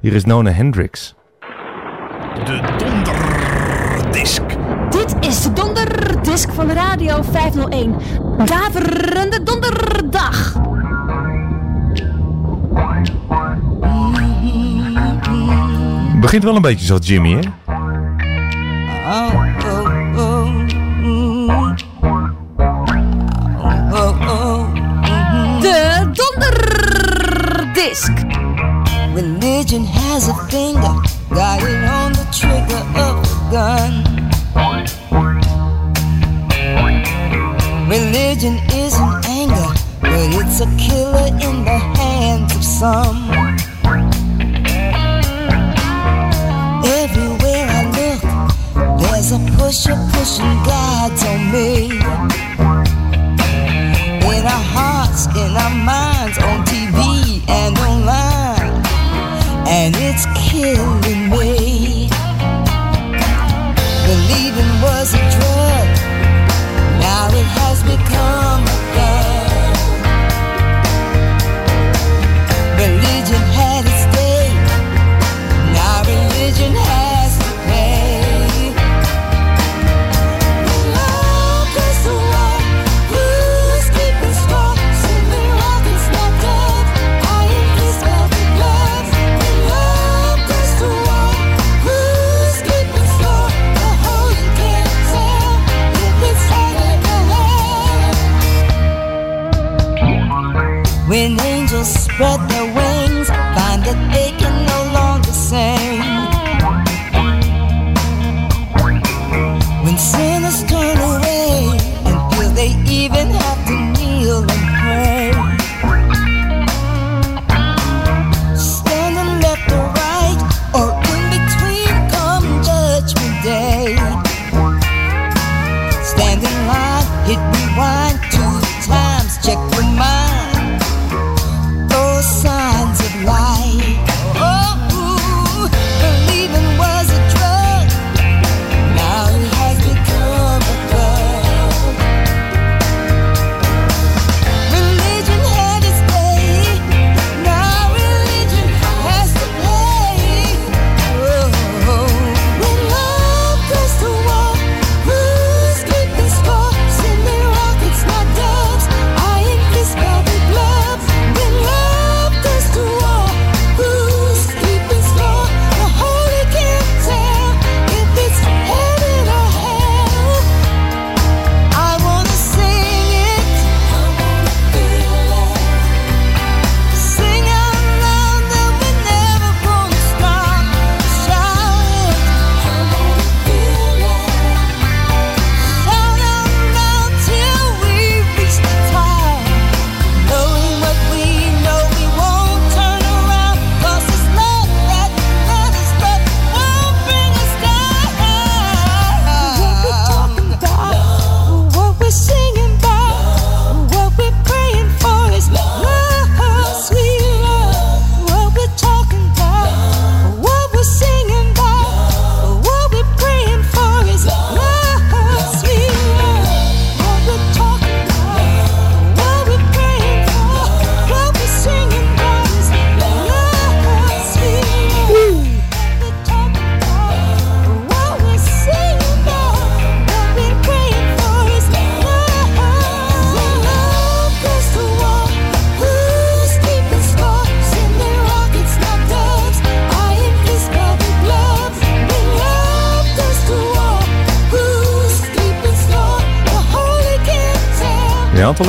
Hier is Nona Hendricks. De donderdisc. Dit is de donderdisc van Radio 501. Daverende donderdag. Begint wel een beetje zoals Jimmy, hè? Oh, oh, oh, mm. Oh, oh, mhm. De donderdisc. Religion has a finger, got it on the trigger of a gun. Religion isn't anger, but it's a killer in the hands of some. Everywhere I look, there's a pusher pushing God's on me. In our hearts, in our minds, on TV and online, and it's killing become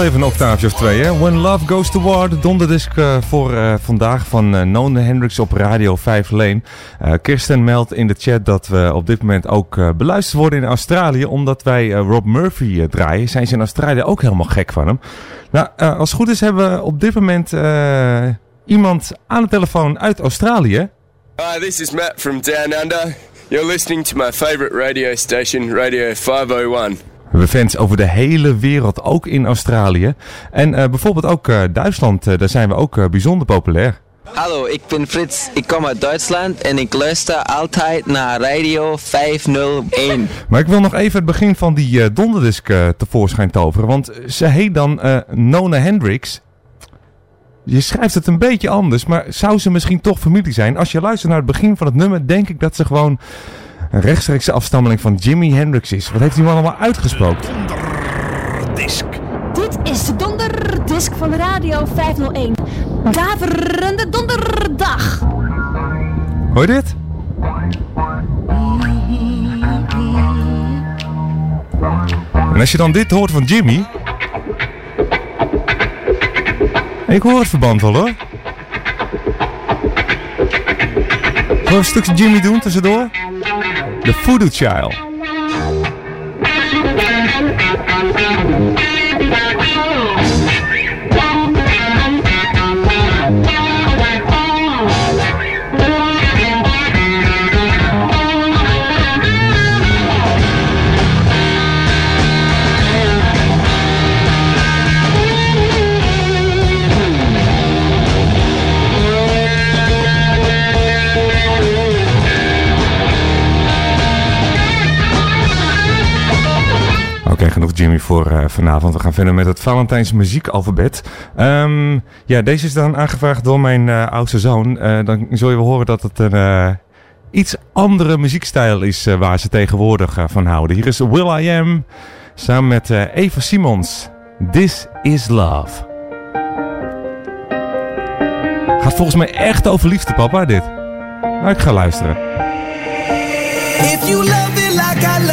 even een octaafje of twee, hè? When Love Goes to War, de donderdisc eh, voor eh, vandaag van uh, Nona Hendricks op Radio 5 Lane. Eh, Kirsten meldt in de chat dat we op dit moment ook eh, beluisterd worden in Australië, omdat wij eh, Rob Murphy eh, draaien. Zijn ze in Australië ook helemaal gek van hem. Nou, eh, als het goed is hebben we op dit moment eh, iemand aan de telefoon uit Australië. Hi, this is Matt from Down Under. You're listening to my favorite radio station, Radio 501. We hebben fans over de hele wereld, ook in Australië. En eh, bijvoorbeeld ook eh, Duitsland, eh, daar zijn we ook bijzonder populair. Hallo, ik ben Frits. Ik kom uit Duitsland en ik luister altijd naar Radio 501. Maar ik wil nog even het begin van die eh, donderdisc tevoorschijn toveren. Want ze heet dan Nona Hendrix. Je schrijft het een beetje anders, maar zou ze misschien toch familie zijn? Als je luistert naar het begin van het nummer, denk ik dat ze gewoon een rechtstreekse afstammeling van Jimi Hendrix is. Wat heeft hij nou allemaal uitgesproken? Disc. Dit is de donderdisc van Radio 501. Daverende donderdag. Hoor je dit? En als je dan dit hoort van Jimmy. Ik hoor het verband wel hoor. Zullen we een stukje Jimmy doen tussendoor? The Voodoo Child. Genoeg Jimmy voor eh, vanavond. We gaan verder met het Valentijns muziekalfabet. Ehm, ja, deze is dan aangevraagd door mijn eh, oudste zoon. Eh, dan zul je wel horen dat het een iets andere muziekstijl is waar ze tegenwoordig van houden. Hier is Will I Am samen met Eva Simons. This is Love. Gaat volgens mij echt over liefde, papa, dit. Nou, ik ga luisteren. If you love it like I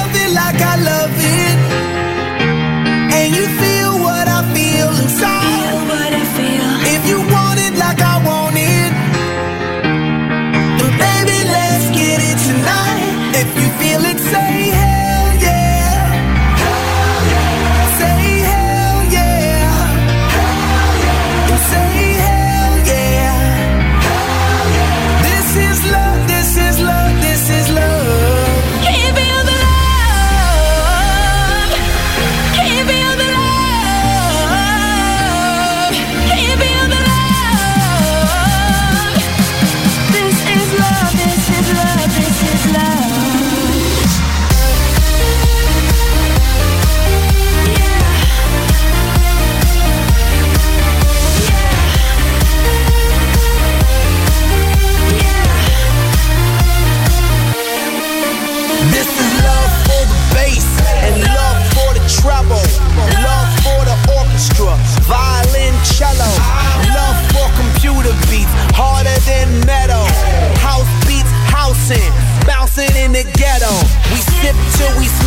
say sip till we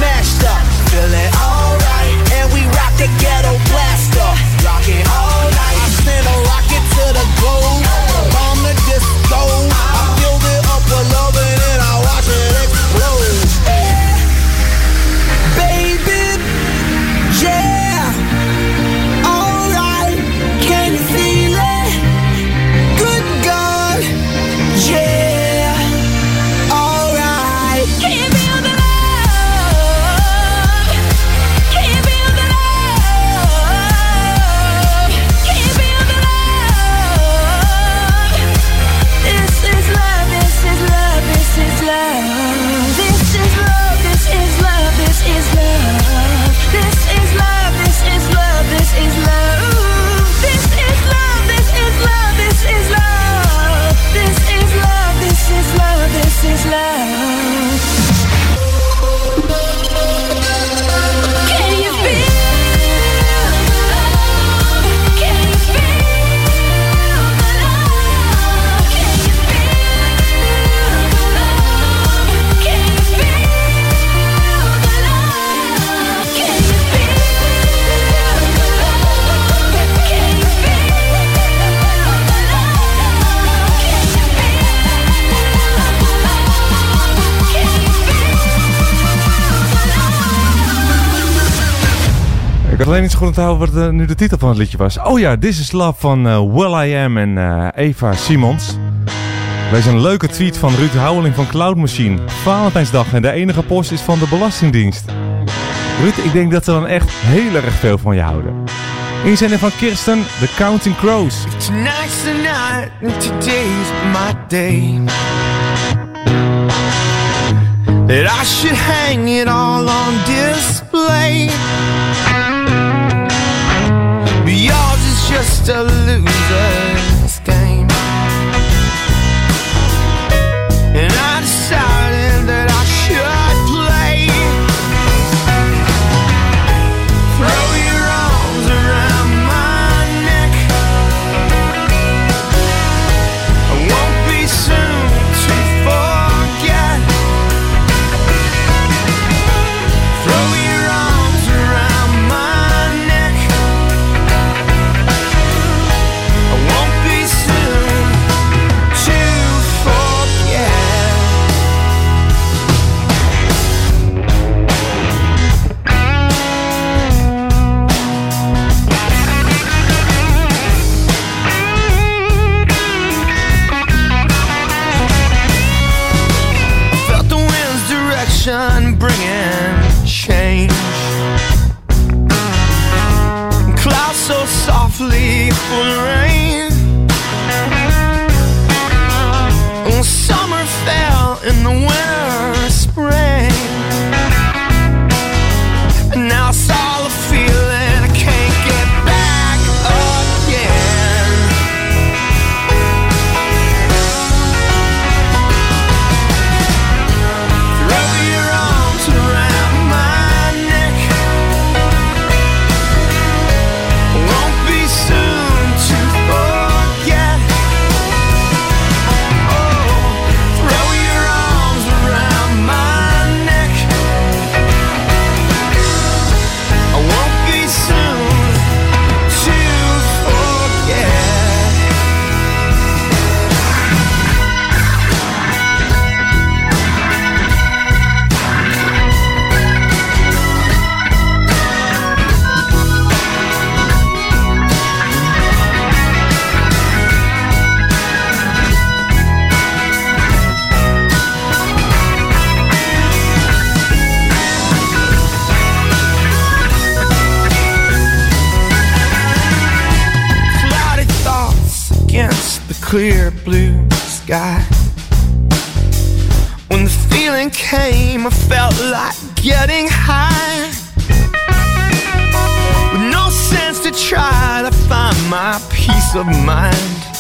alleen niet zo goed onthouden wat eh, nu de titel van het liedje was. Oh ja, This is Love van eh, Will I Am en eh, Eva Simons. Wees een leuke tweet van Ruud Houweling van Cloud Machine. Valentijnsdag en de enige post is van de Belastingdienst. Ruud, ik denk dat ze dan echt heel erg veel van je houden. Inzending van Kirsten, The Counting Crows. Tonight's the night, today's my day. I should hang it all on display. Yours is just a loser's sleep forever. Clear blue sky. When the feeling came, I felt like getting high. With no sense to try to find my peace of mind.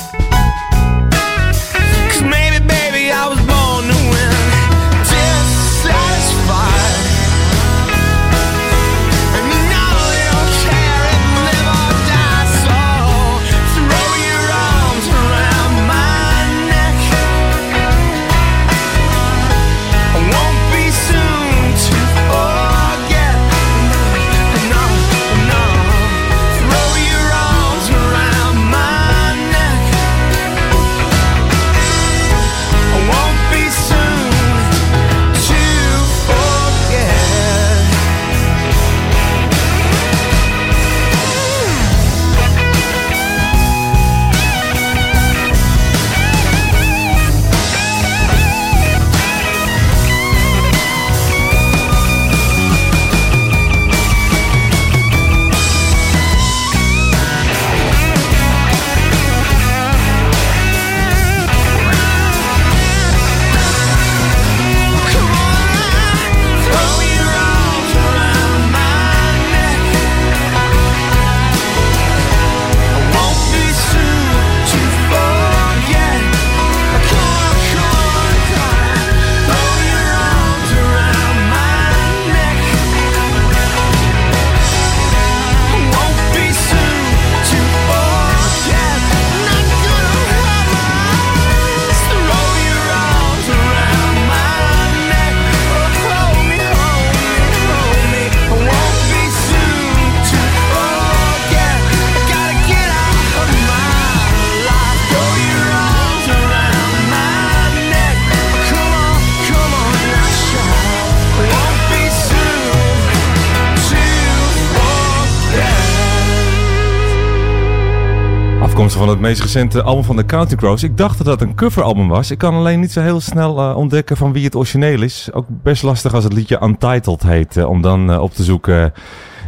Van het meest recente album van de Counting Crows. Ik dacht dat dat een coveralbum was. Ik kan alleen niet zo heel snel eh, ontdekken van wie het origineel is. Ook best lastig als het liedje Untitled heet. eh, om dan eh, op te zoeken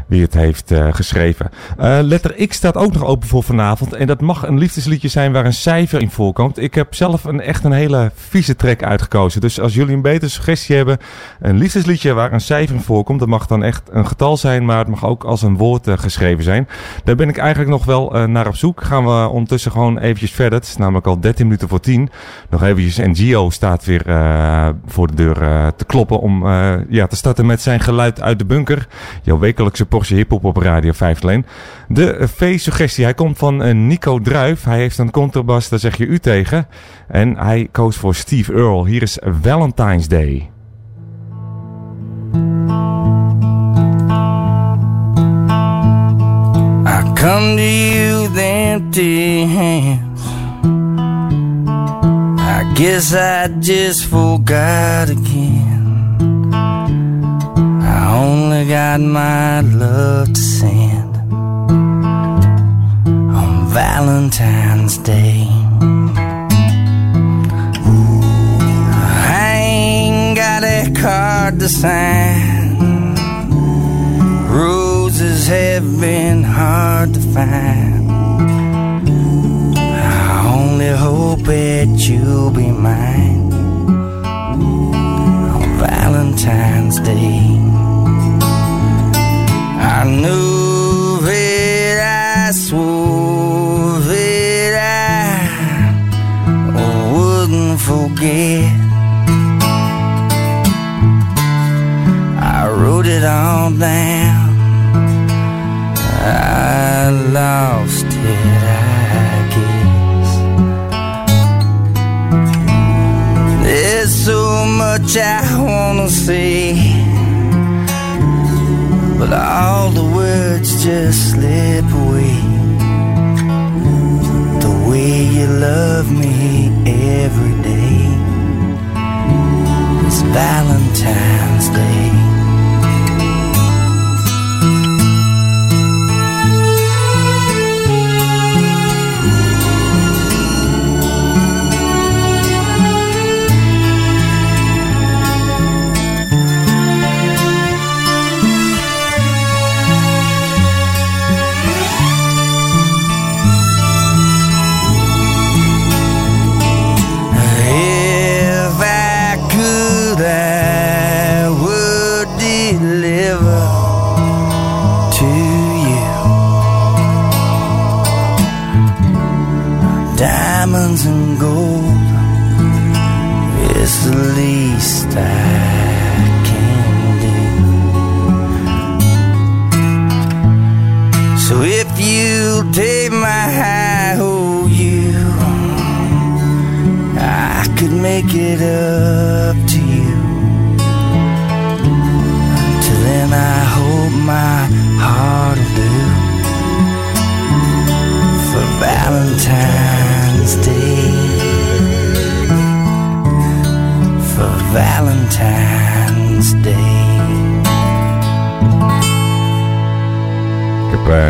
wie het heeft eh, geschreven. Eh, letter X staat ook nog open voor vanavond. En dat mag een liefdesliedje zijn waar een cijfer in voorkomt. Ik heb zelf een, echt een hele vieze track uitgekozen. Dus als jullie een betere suggestie hebben. Een liefdesliedje waar een cijfer in voorkomt. Dat mag dan echt een getal zijn. Maar het mag ook als een woord eh, geschreven zijn. Daar ben ik eigenlijk nog wel naar op zoek. Gaan we ondertussen gewoon eventjes verder. Het is namelijk al 13 minuten voor 10. Nog eventjes. En Gio staat weer voor de deur te kloppen. Om ja, te starten met zijn geluid uit de bunker. Jouw wekelijkse portie hiphop op Radio 5 Leen. De eh, V-suggestie. Hij komt van eh, Nico Druif. Hij heeft een contrabas. Daar zeg je u tegen. En hij koos voor Steve Earle. Hier is Valentine's Day. I come to you with empty hands. I guess I just forgot again. I only got my love to send on Valentine's Day. I ain't got a card to sign. Roses have been hard to find. I only hope that you'll be mine on Valentine's Day. Knew that I swore that I wouldn't forget. I wrote it all down. I lost it, I guess. There's so much I wanna say, but all the words just slip away. The way you love me every day is Valentine's Day.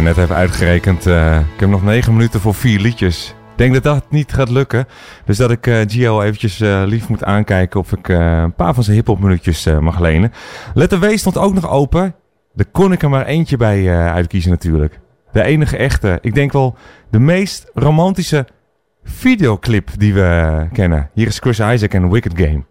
Net even uitgerekend. eh, ik heb nog 9 minuten voor vier liedjes. Ik denk dat dat niet gaat lukken. Dus dat ik eh, Gio eventjes eh, lief moet aankijken of ik een paar van zijn hiphop minuutjes mag lenen. Letter W stond ook nog open. Daar kon ik er maar eentje bij uitkiezen natuurlijk. De enige echte. Ik denk wel de meest romantische videoclip die we kennen. Hier is Chris Isaac en Wicked Game.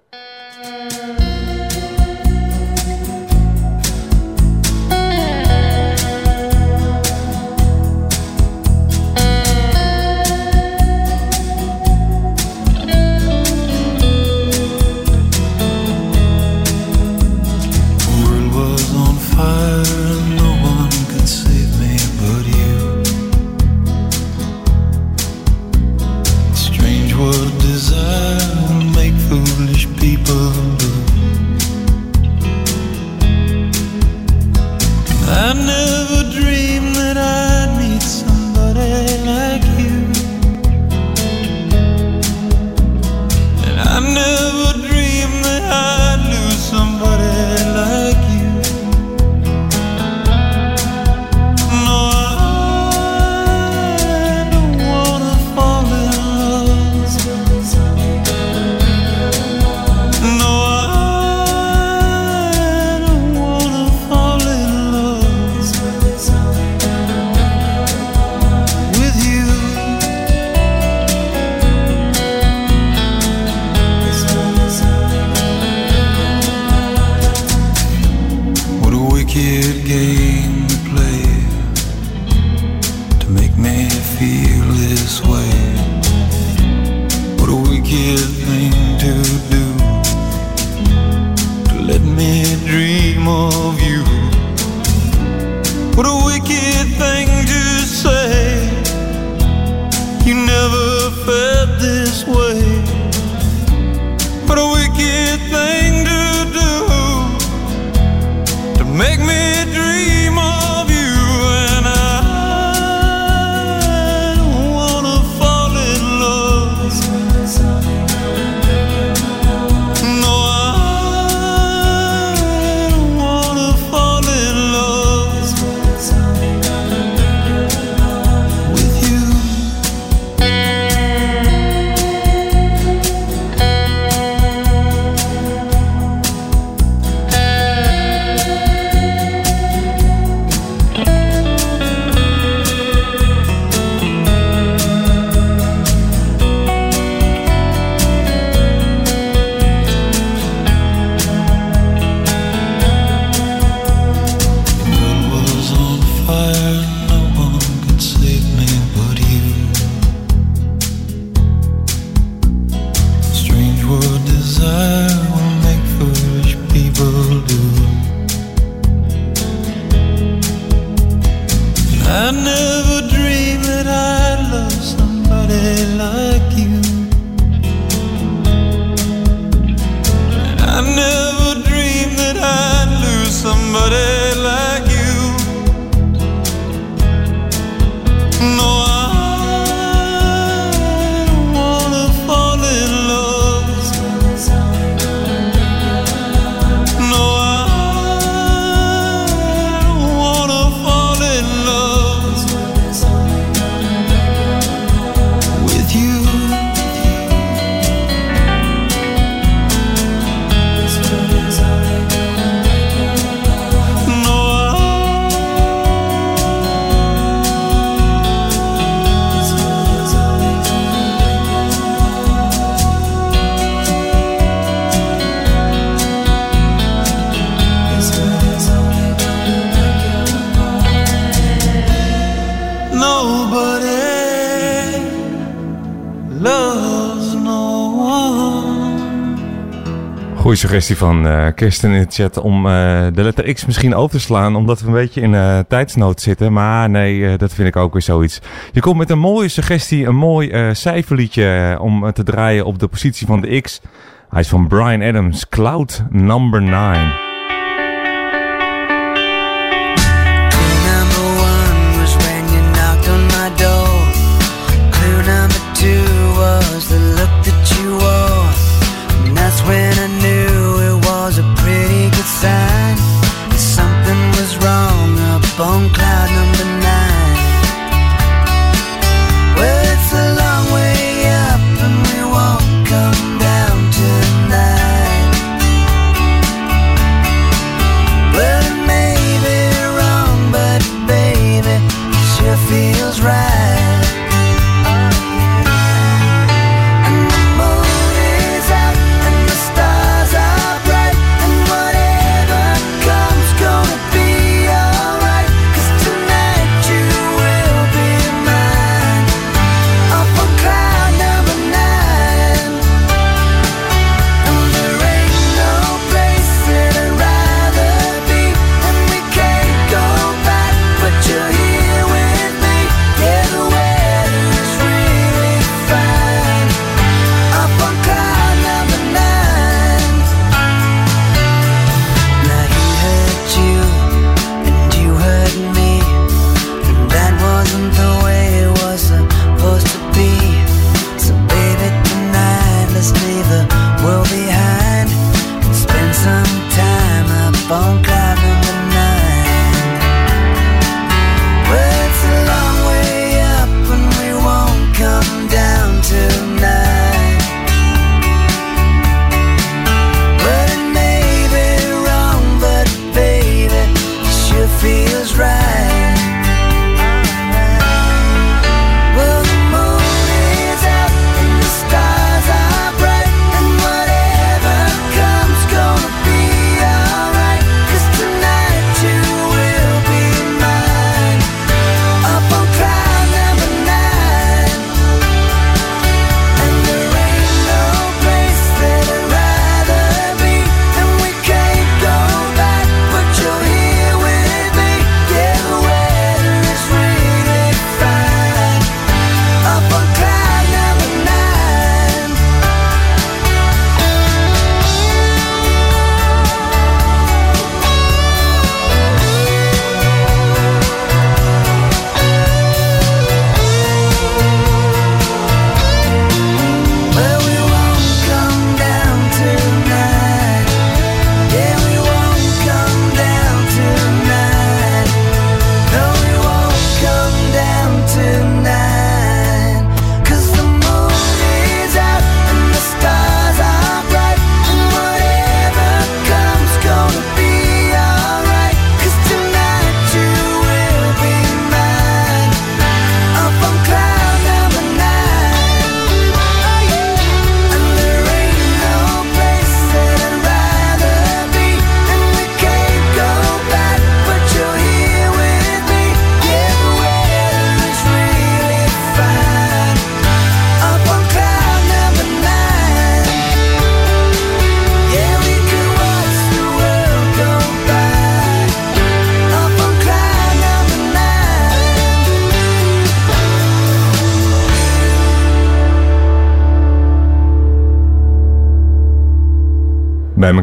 suggestie van uh, Kirsten in de chat om eh, de letter X misschien over te slaan, omdat we een beetje in eh, tijdsnood zitten. Maar nee, dat vind ik ook weer zoiets. Je komt met een mooie suggestie, een mooi cijferliedje om te draaien op de positie van de X. Hij is van Brian Adams, Cloud Number 9.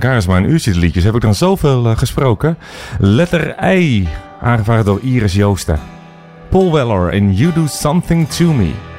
Elkaar is maar een uurtje liedjes. Heb ik dan zoveel eh, gesproken. Letter I, aangevraagd door Iris Joosten. Paul Weller en You Do Something To Me.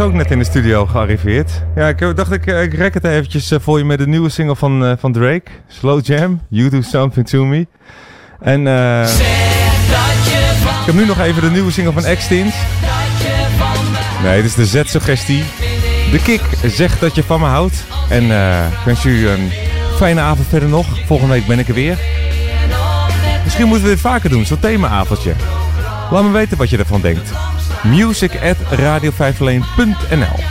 Is ook net in de studio gearriveerd. Ja, ik eh, dacht ik, eh, ik rek het eventjes eh, voor je met de nieuwe single van, van Drake. Slow Jam, You Do Something To Me. En ik heb nu nog even de nieuwe single van Extins. Nee, dit is de Z-suggestie. De kick zegt dat je van me houdt. En ik wens u een fijne avond verder nog. Volgende week ben ik er weer. Misschien moeten we dit vaker doen, zo'n themaavondje. Laat me weten wat je ervan denkt. Music at radio501.nl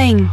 thing.